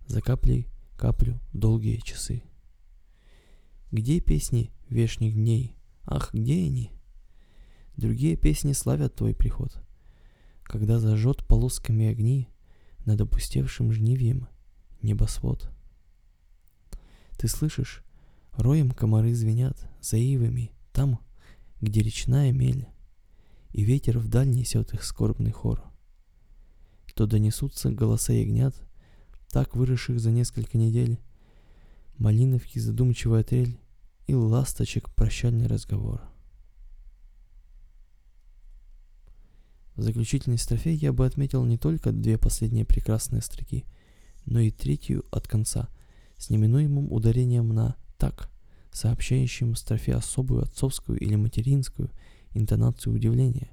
за каплей каплю долгие часы. Где песни вешних дней? Ах, где они? Другие песни славят твой приход, Когда зажжет полосками огни Над опустевшим жнивьем небосвод. Ты слышишь, роем комары звенят За ивами, там, где речная мель и ветер вдаль несет их скорбный хор. То донесутся голоса ягнят, так выросших за несколько недель, малиновки задумчивая трель и ласточек прощальный разговор. В заключительной строфе я бы отметил не только две последние прекрасные строки, но и третью от конца, с неминуемым ударением на «так», сообщающим строфе особую отцовскую или материнскую – интонацию удивления,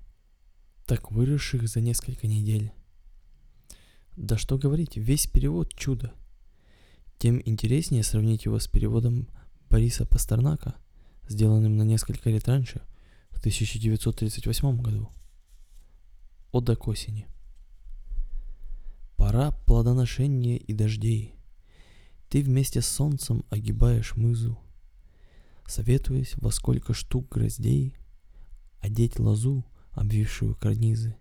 так выросших за несколько недель. Да что говорить, весь перевод чудо. Тем интереснее сравнить его с переводом Бориса Пастернака, сделанным на несколько лет раньше, в 1938 году. Ода к осени. Пора плодоношения и дождей. Ты вместе с солнцем огибаешь мызу, Советуясь, во сколько штук гроздей одеть лозу, обвившую карнизы.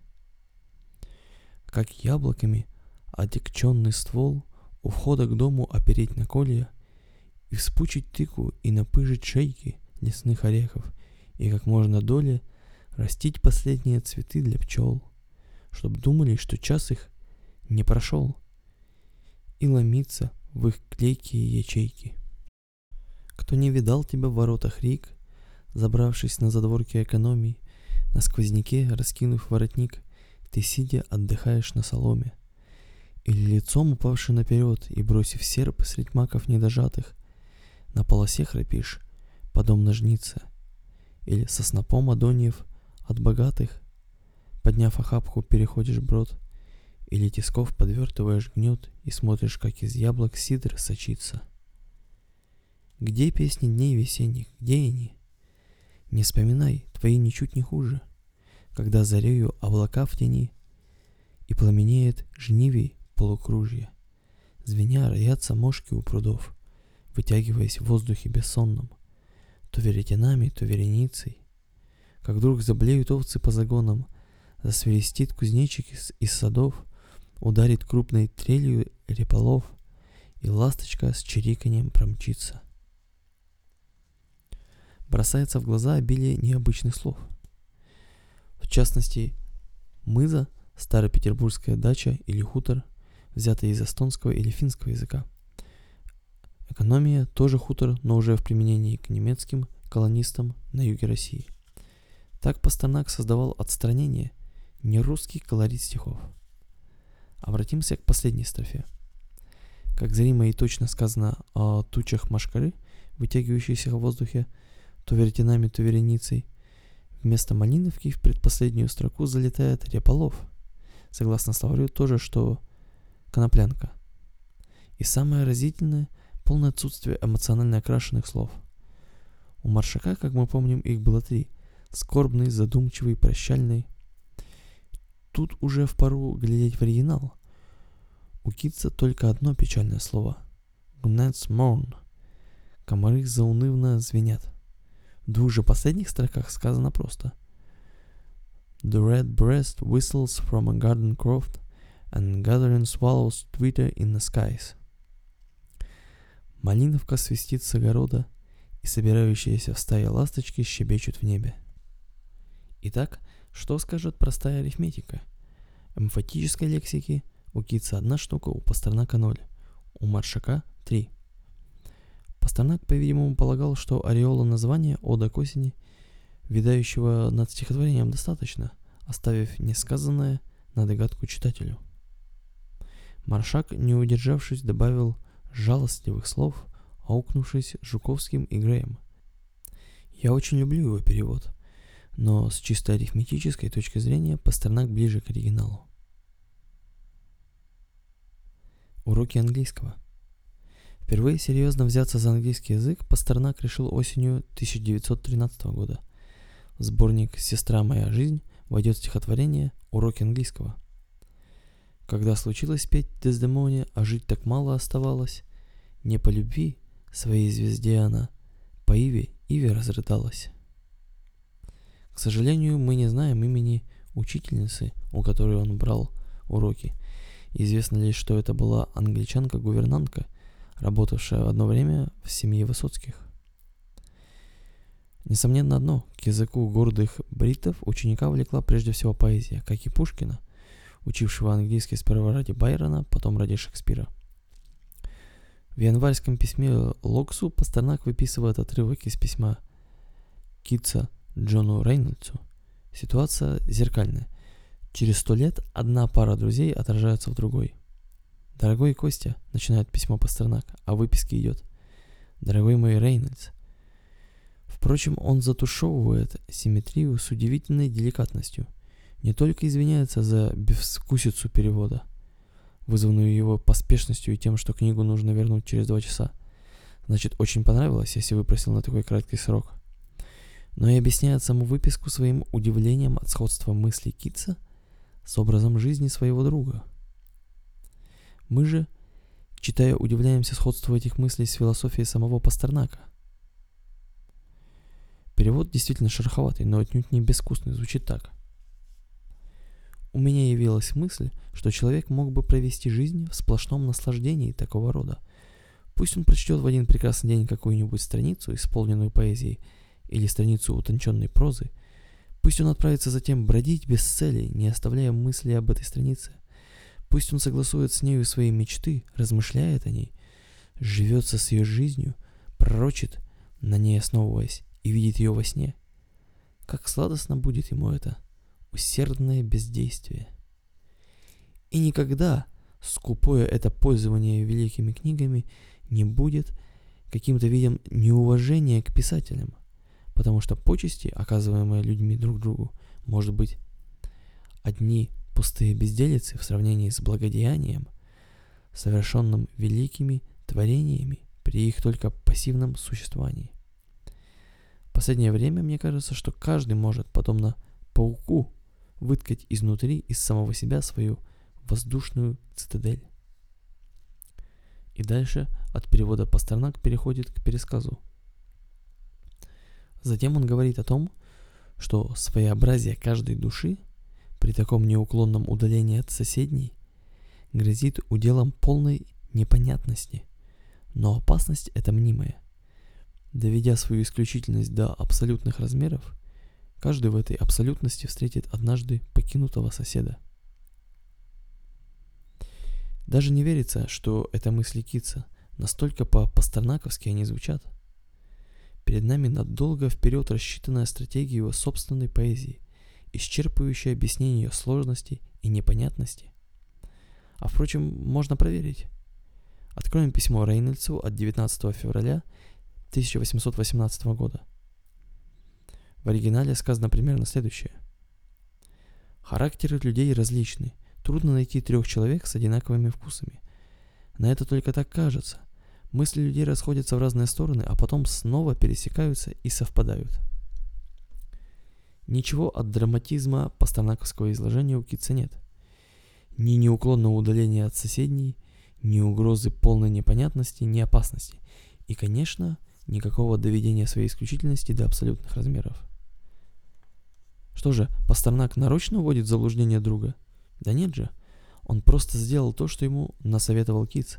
Как яблоками отекченный ствол у входа к дому опереть на колья и вспучить тыку, и напыжить шейки лесных орехов, и как можно доле растить последние цветы для пчел, чтоб думали, что час их не прошел, и ломиться в их клейкие ячейки. Кто не видал тебя в воротах Рик, забравшись на задворки экономии, на сквозняке, раскинув воротник, ты сидя отдыхаешь на соломе. Или лицом упавший наперед и бросив серп средь маков недожатых, на полосе храпишь, подобно жнице. Или со снопом адониев от богатых, подняв охапку, переходишь брод, или тисков подвертываешь гнет и смотришь, как из яблок сидр сочится. Где песни дней весенних, где они? Не вспоминай, твои ничуть не хуже — когда зарею облака в тени, и пламенеет жнивий полукружье. Звеня роятся мошки у прудов, вытягиваясь в воздухе бессонном, то веретенами, то вереницей. Как вдруг заблеют овцы по загонам, засвелестит кузнечик из садов, ударит крупной трелью реполов, и ласточка с чириканьем промчится. Бросается в глаза обилие необычных слов — в частности, мыза, старопетербургская дача или хутор, взятая из эстонского или финского языка. Экономия тоже хутор, но уже в применении к немецким колонистам на юге России. Так Пастернак создавал отстранение, не русский колорит стихов. Обратимся к последней строфе. Как зримо и точно сказано о тучах машкары, вытягивающихся в воздухе, то веретенами, то вереницей, Вместо Малиновки в предпоследнюю строку залетает Реполов. Согласно словарю, тоже что коноплянка. И самое разительное – полное отсутствие эмоционально окрашенных слов. У Маршака, как мы помним, их было три – скорбный, задумчивый, прощальный. Тут уже в пару глядеть в оригинал. У Китса только одно печальное слово – «Гнец морн». Комары заунывно звенят – в двух же последних строках сказано просто The red breast whistles from a garden croft, and gathering swallows twitter in the skies. Малиновка свистит с огорода, и собирающиеся в стае ласточки щебечут в небе. Итак, что скажет простая арифметика? Эмфатической лексики у Китса одна штука, у Пастернака ноль, у Маршака три. Пастернак, по-видимому, полагал, что ореола названия «Ода к осени», видающего над стихотворением, достаточно, оставив несказанное на догадку читателю. Маршак, не удержавшись, добавил жалостливых слов, аукнувшись Жуковским и Греем. Я очень люблю его перевод, но с чисто арифметической точки зрения Пастернак ближе к оригиналу. Уроки английского – Впервые серьезно взяться за английский язык Пастернак решил осенью 1913 года. В сборник «Сестра моя жизнь» войдет стихотворение «Уроки английского». Когда случилось петь Дездемоне, а жить так мало оставалось, не по любви своей звезде она, по Иве Иве разрыдалась. К сожалению, мы не знаем имени учительницы, у которой он брал уроки. Известно лишь, что это была англичанка-гувернантка, работавшая одно время в семье Высоцких. Несомненно одно, к языку гордых бритов ученика влекла прежде всего поэзия, как и Пушкина, учившего английский сперва ради Байрона, потом ради Шекспира. В январском письме Локсу Пастернак выписывает отрывок из письма Китса Джону Рейнольдсу. Ситуация зеркальная. Через сто лет одна пара друзей отражается в другой – «Дорогой Костя», — начинает письмо Пастернак, а выписки идет. «Дорогой мой Рейнольдс». Впрочем, он затушевывает симметрию с удивительной деликатностью. Не только извиняется за безвкусицу перевода, вызванную его поспешностью и тем, что книгу нужно вернуть через два часа. Значит, очень понравилось, если выпросил на такой краткий срок. Но и объясняет саму выписку своим удивлением от сходства мыслей Китса с образом жизни своего друга – мы же, читая, удивляемся сходству этих мыслей с философией самого Пастернака. Перевод действительно шероховатый, но отнюдь не безвкусный, звучит так. У меня явилась мысль, что человек мог бы провести жизнь в сплошном наслаждении такого рода. Пусть он прочтет в один прекрасный день какую-нибудь страницу, исполненную поэзией, или страницу утонченной прозы, пусть он отправится затем бродить без цели, не оставляя мысли об этой странице. Пусть он согласует с нею свои мечты, размышляет о ней, живется с ее жизнью, пророчит, на ней основываясь, и видит ее во сне. Как сладостно будет ему это усердное бездействие. И никогда скупое это пользование великими книгами не будет каким-то видом неуважения к писателям, потому что почести, оказываемые людьми друг другу, может быть одни пустые безделицы в сравнении с благодеянием, совершенным великими творениями при их только пассивном существовании. В последнее время мне кажется, что каждый может, подобно пауку, выткать изнутри из самого себя свою воздушную цитадель. И дальше от перевода Пастернак переходит к пересказу. Затем он говорит о том, что своеобразие каждой души при таком неуклонном удалении от соседней грозит уделом полной непонятности, но опасность эта мнимая. Доведя свою исключительность до абсолютных размеров, каждый в этой абсолютности встретит однажды покинутого соседа. Даже не верится, что это мысли Китса. Настолько по-пастернаковски они звучат. Перед нами надолго вперед рассчитанная стратегия его собственной поэзии, исчерпывающая объяснение ее сложности и непонятности. А впрочем, можно проверить. Откроем письмо Рейнольдсу от 19 февраля 1818 года. В оригинале сказано примерно следующее. Характеры людей различны – Трудно найти трех человек с одинаковыми вкусами. На это только так кажется. Мысли людей расходятся в разные стороны, а потом снова пересекаются и совпадают. Ничего от драматизма пастернаковского изложения у Китса нет. Ни неуклонного удаления от соседней, ни угрозы полной непонятности, ни опасности. И, конечно, никакого доведения своей исключительности до абсолютных размеров. Что же, Пастернак нарочно вводит в заблуждение друга – да нет же, он просто сделал то, что ему насоветовал Китс.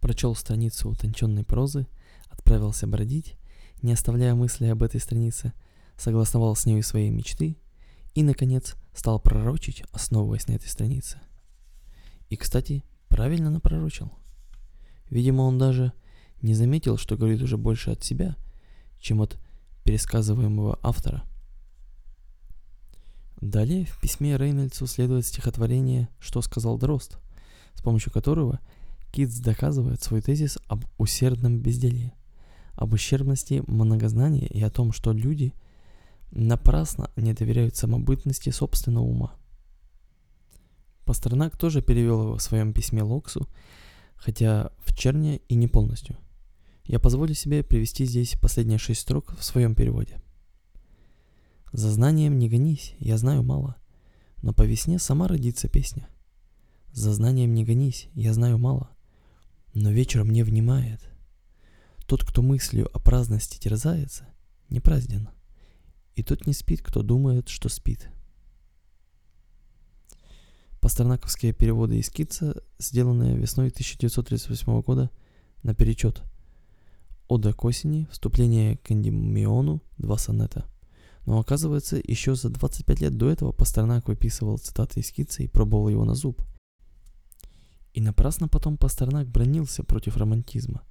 Прочел страницу утонченной прозы, отправился бродить, не оставляя мысли об этой странице, согласовал с нею свои мечты и, наконец, стал пророчить, основываясь на этой странице. И, кстати, правильно напророчил. Видимо, он даже не заметил, что говорит уже больше от себя, чем от пересказываемого автора. Далее в письме Рейнольдсу следует стихотворение «Что сказал Дрозд», с помощью которого Китс доказывает свой тезис об усердном безделье, об ущербности многознания и о том, что люди напрасно не доверяют самобытности собственного ума. Пастернак тоже перевел его в своем письме Локсу, хотя в черне и не полностью. Я позволю себе привести здесь последние шесть строк в своем переводе – за знанием не гонись, я знаю мало, но по весне сама родится песня. За знанием не гонись, я знаю мало, но вечером не внимает. Тот, кто мыслью о праздности терзается, не празден, и тот не спит, кто думает, что спит. Пастернаковские переводы из Китса, сделанные весной 1938 года, на перечет. Ода к осени, вступление к Эндимиону, два сонета – но оказывается, еще за 25 лет до этого Пастернак выписывал цитаты из Китса и пробовал его на зуб. И напрасно потом Пастернак бронился против романтизма.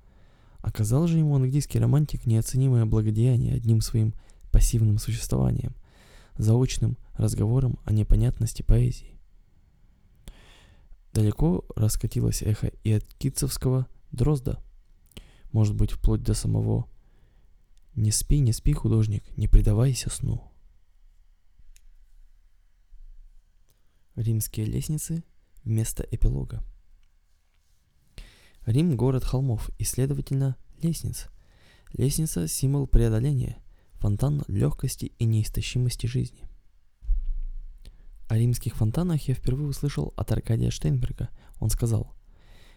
Оказал же ему английский романтик неоценимое благодеяние одним своим пассивным существованием, заочным разговором о непонятности поэзии. Далеко раскатилось эхо и от китцевского дрозда, может быть, вплоть до самого не спи, не спи, художник, не предавайся сну. Римские лестницы вместо эпилога. Рим – город холмов и, следовательно, лестниц. Лестница – символ преодоления, фонтан легкости и неистощимости жизни. О римских фонтанах я впервые услышал от Аркадия Штейнберга. Он сказал,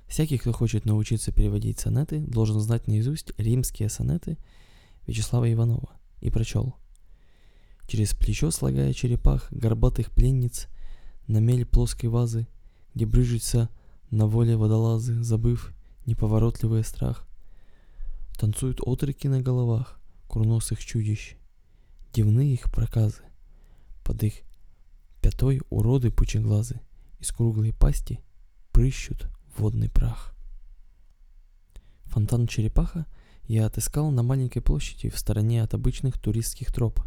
«Всякий, кто хочет научиться переводить сонеты, должен знать наизусть римские сонеты – Вячеслава Иванова и прочел. Через плечо слагая черепах горбатых пленниц на мель плоской вазы, где брыжется на воле водолазы, забыв неповоротливый страх. Танцуют отроки на головах курносых чудищ, дивные их проказы. Под их пятой уроды пучеглазы из круглой пасти прыщут водный прах. Фонтан черепаха я отыскал на маленькой площади в стороне от обычных туристских троп.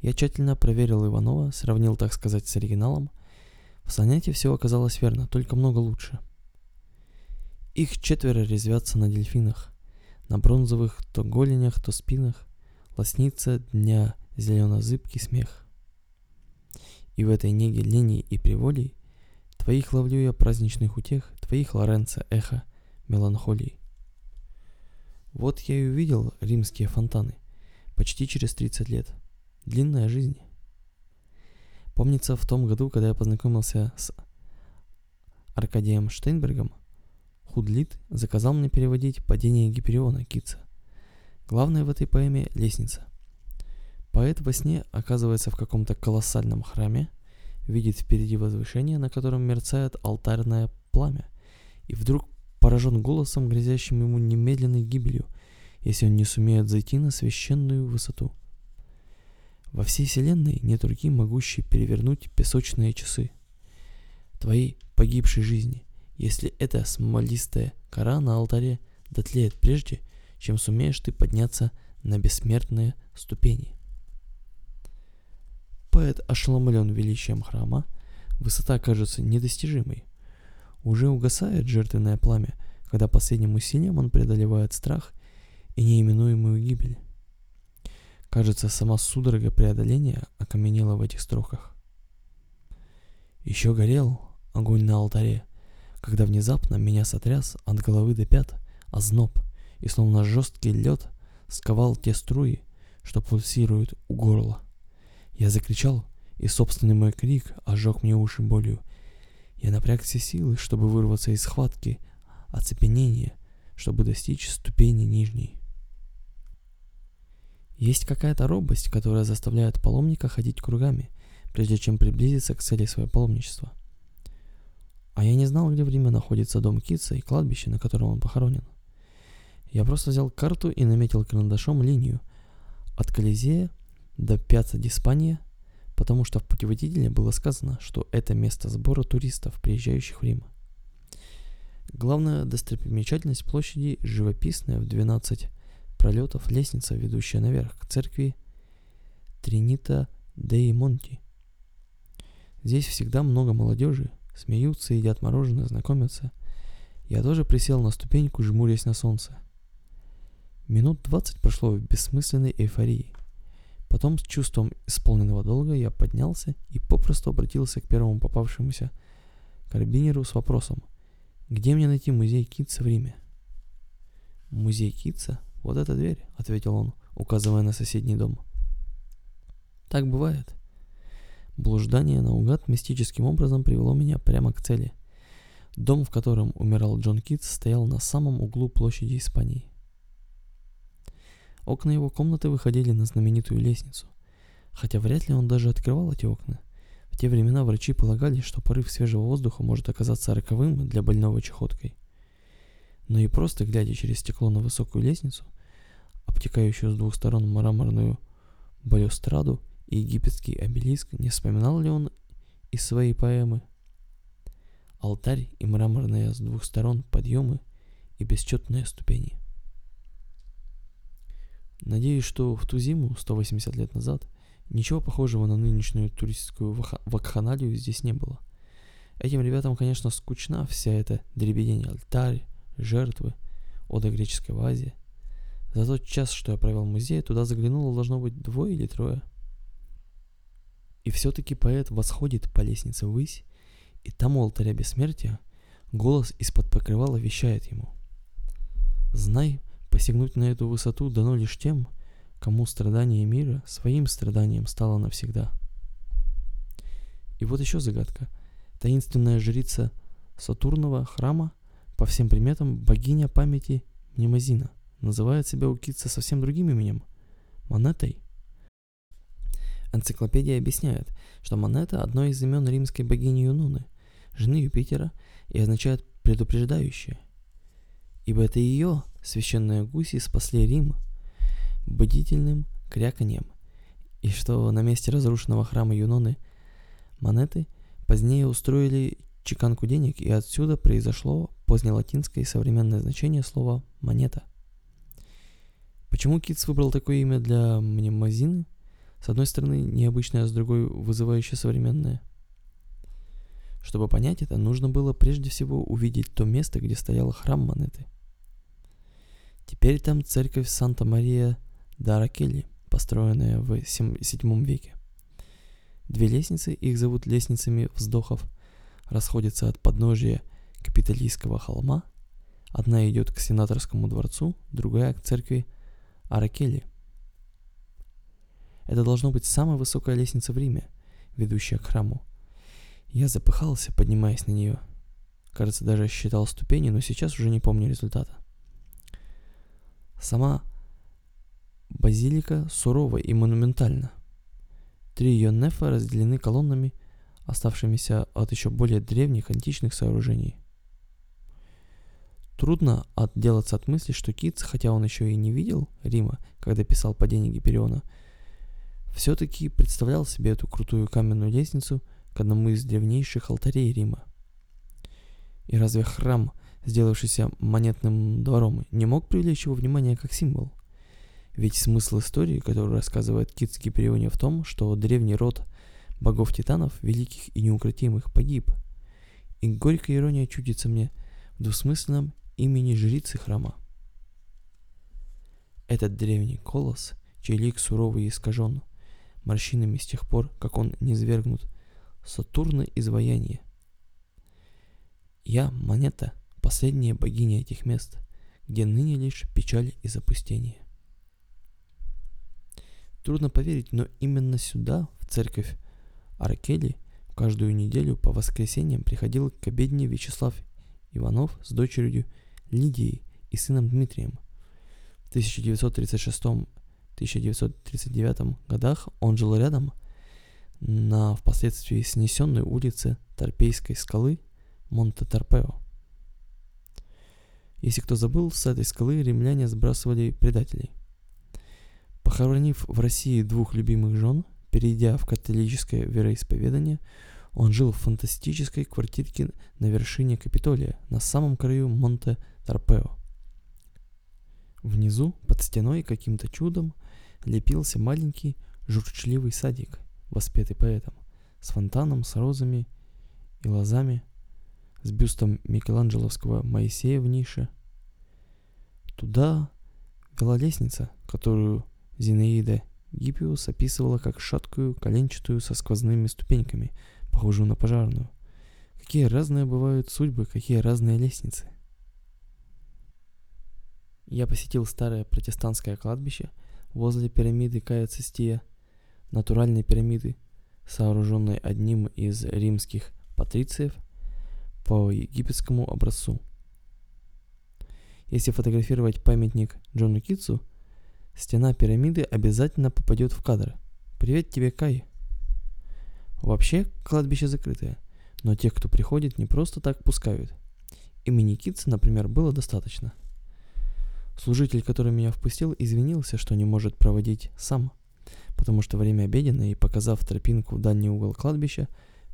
Я тщательно проверил Иванова, сравнил, так сказать, с оригиналом. В сонете все оказалось верно, только много лучше. Их четверо резвятся на дельфинах, на бронзовых то голенях, то спинах, лоснится дня зелено-зыбкий смех. И в этой неге лени и приволей Твоих ловлю я праздничных утех, Твоих, Лоренцо, эхо, меланхолии. Вот я и увидел римские фонтаны. Почти через 30 лет. Длинная жизнь. Помнится, в том году, когда я познакомился с Аркадием Штейнбергом, Худлит заказал мне переводить «Падение Гипериона» Китса. Главное в этой поэме – лестница. Поэт во сне оказывается в каком-то колоссальном храме, видит впереди возвышение, на котором мерцает алтарное пламя, и вдруг поражен голосом, грозящим ему немедленной гибелью, если он не сумеет зайти на священную высоту. Во всей вселенной нет руки, могущей перевернуть песочные часы. Твоей погибшей жизни, если эта смолистая кора на алтаре дотлеет прежде, чем сумеешь ты подняться на бессмертные ступени. Поэт ошеломлен величием храма, высота кажется недостижимой. Уже угасает жертвенное пламя, когда последним усилием он преодолевает страх и неименуемую гибель. Кажется, сама судорога преодоления окаменела в этих строках. Еще горел огонь на алтаре, когда внезапно меня сотряс от головы до пят озноб, и словно жесткий лед сковал те струи, что пульсируют у горла. Я закричал, и собственный мой крик ожег мне уши болью – я напряг все силы, чтобы вырваться из схватки, оцепенения, чтобы достичь ступени нижней. Есть какая-то робость, которая заставляет паломника ходить кругами, прежде чем приблизиться к цели своего паломничества. А я не знал, где в Риме находится дом Китса и кладбище, на котором он похоронен. Я просто взял карту и наметил карандашом линию от Колизея до Пьяцца Диспания – потому что в путеводителе было сказано, что это место сбора туристов, приезжающих в Рим. Главная достопримечательность площади – живописная в 12 пролетов лестница, ведущая наверх к церкви Тринита Деи Монти. Здесь всегда много молодежи, смеются, едят мороженое, знакомятся. Я тоже присел на ступеньку, жмурясь на солнце. Минут двадцать прошло в бессмысленной эйфории – Потом с чувством исполненного долга я поднялся и попросту обратился к первому попавшемуся карабинеру с вопросом, где мне найти музей Китса в Риме? «Музей Китса? Вот эта дверь», — ответил он, указывая на соседний дом. Так бывает. Блуждание наугад мистическим образом привело меня прямо к цели. Дом, в котором умирал Джон Китс, стоял на самом углу площади Испании. Окна его комнаты выходили на знаменитую лестницу. Хотя вряд ли он даже открывал эти окна. В те времена врачи полагали, что порыв свежего воздуха может оказаться роковым для больного чехоткой. Но и просто глядя через стекло на высокую лестницу, обтекающую с двух сторон мраморную балюстраду египетский обелиск, не вспоминал ли он из своей поэмы алтарь и мраморные с двух сторон подъемы и бесчетные ступени. Надеюсь, что в ту зиму, 180 лет назад, ничего похожего на нынешнюю туристскую вакханалию здесь не было. Этим ребятам, конечно, скучна вся эта дребедень алтарь, жертвы, ода греческой вазе. За тот час, что я провел в музее, туда заглянуло должно быть двое или трое. И все-таки поэт восходит по лестнице ввысь, и там у алтаря бессмертия голос из-под покрывала вещает ему. Знай, Посягнуть на эту высоту дано лишь тем, кому страдание мира своим страданием стало навсегда. И вот еще загадка. Таинственная жрица Сатурнова храма, по всем приметам богиня памяти Немазина, называет себя у Китса совсем другим именем – Монетой. Энциклопедия объясняет, что Монета – одно из имен римской богини Юнуны, жены Юпитера, и означает «предупреждающая». ибо это ее священные гуси спасли Рим бдительным кряканьем, и что на месте разрушенного храма Юноны монеты позднее устроили чеканку денег, и отсюда произошло позднелатинское и современное значение слова «монета». Почему Китс выбрал такое имя для мнемозины? С одной стороны необычное, а с другой вызывающее современное. Чтобы понять это, нужно было прежде всего увидеть то место, где стоял храм монеты. Теперь там церковь Санта-Мария Даракели, построенная в VII веке. Две лестницы, их зовут лестницами вздохов, расходятся от подножия Капитолийского холма. Одна идет к Сенаторскому дворцу, другая к церкви Аракели. Это должно быть самая высокая лестница в Риме, ведущая к храму. Я запыхался, поднимаясь на нее. Кажется, даже считал ступени, но сейчас уже не помню результата. Сама базилика сурова и монументальна. Три ее нефа разделены колоннами, оставшимися от еще более древних античных сооружений. Трудно отделаться от мысли, что Китс, хотя он еще и не видел Рима, когда писал «Падение Гипериона», все-таки представлял себе эту крутую каменную лестницу к одному из древнейших алтарей Рима. И разве храм, сделавшийся монетным двором, не мог привлечь его внимание как символ? Ведь смысл истории, которую рассказывает Китс Гиперионе в том, что древний род богов-титанов, великих и неукротимых, погиб. И горькая ирония чудится мне в двусмысленном имени жрицы храма. Этот древний колосс, чей лик суровый и искажен, морщинами с тех пор, как он не свергнут, Сатурна изваяние. Я, монета, последняя богиня этих мест, где ныне лишь печаль и запустение. Трудно поверить, но именно сюда, в церковь Аркели, каждую неделю по воскресеньям приходил к обедне Вячеслав Иванов с дочерью Лидией и сыном Дмитрием. В 1936-1939 годах он жил рядом на впоследствии снесенной улице Торпейской скалы Монте-Торпео. Если кто забыл, с этой скалы римляне сбрасывали предателей. Похоронив в России двух любимых жен, перейдя в католическое вероисповедание, он жил в фантастической квартирке на вершине Капитолия, на самом краю Монте-Торпео. Внизу, под стеной, каким-то чудом, лепился маленький журчливый садик, воспетый поэтом, с фонтаном, с розами и лозами, с бюстом Микеланджеловского Моисея в нише. Туда вела лестница, которую Зинаида Гиппиус описывала как шаткую, коленчатую, со сквозными ступеньками, похожую на пожарную. Какие разные бывают судьбы, какие разные лестницы. Я посетил старое протестантское кладбище возле пирамиды Кая натуральной пирамиды, сооруженной одним из римских патрициев по египетскому образцу. Если фотографировать памятник Джону Китсу – Стена пирамиды обязательно попадет в кадр. Привет тебе, Кай. Вообще, кладбище закрытое, но тех, кто приходит, не просто так пускают. Имени Китса, например, было достаточно. Служитель, который меня впустил, извинился, что не может проводить сам, потому что время обеденное и, показав тропинку в дальний угол кладбища,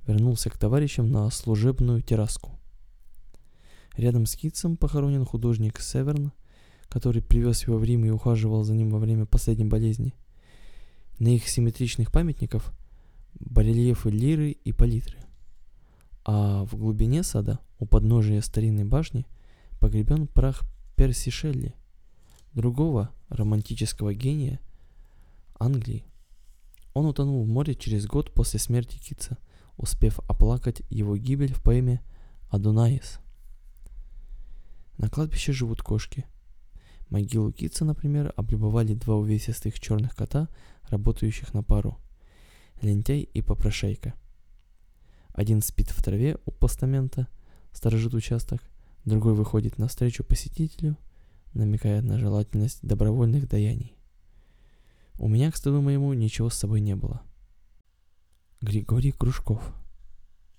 вернулся к товарищам на служебную терраску. Рядом с Китсом похоронен художник Северн – который привез его в Рим и ухаживал за ним во время последней болезни. На их симметричных памятников барельефы лиры и палитры. А в глубине сада, у подножия старинной башни, погребен прах Перси Шелли, другого романтического гения Англии. Он утонул в море через год после смерти Китса, успев оплакать его гибель в поэме «Адунаис». На кладбище живут кошки – Могилу Китса, например, облюбовали два увесистых черных кота, работающих на пару. Лентяй и попрошайка. Один спит в траве у постамента, сторожит участок, другой выходит навстречу посетителю, намекая на желательность добровольных даяний. У меня, к стыду моему, ничего с собой не было. Григорий Кружков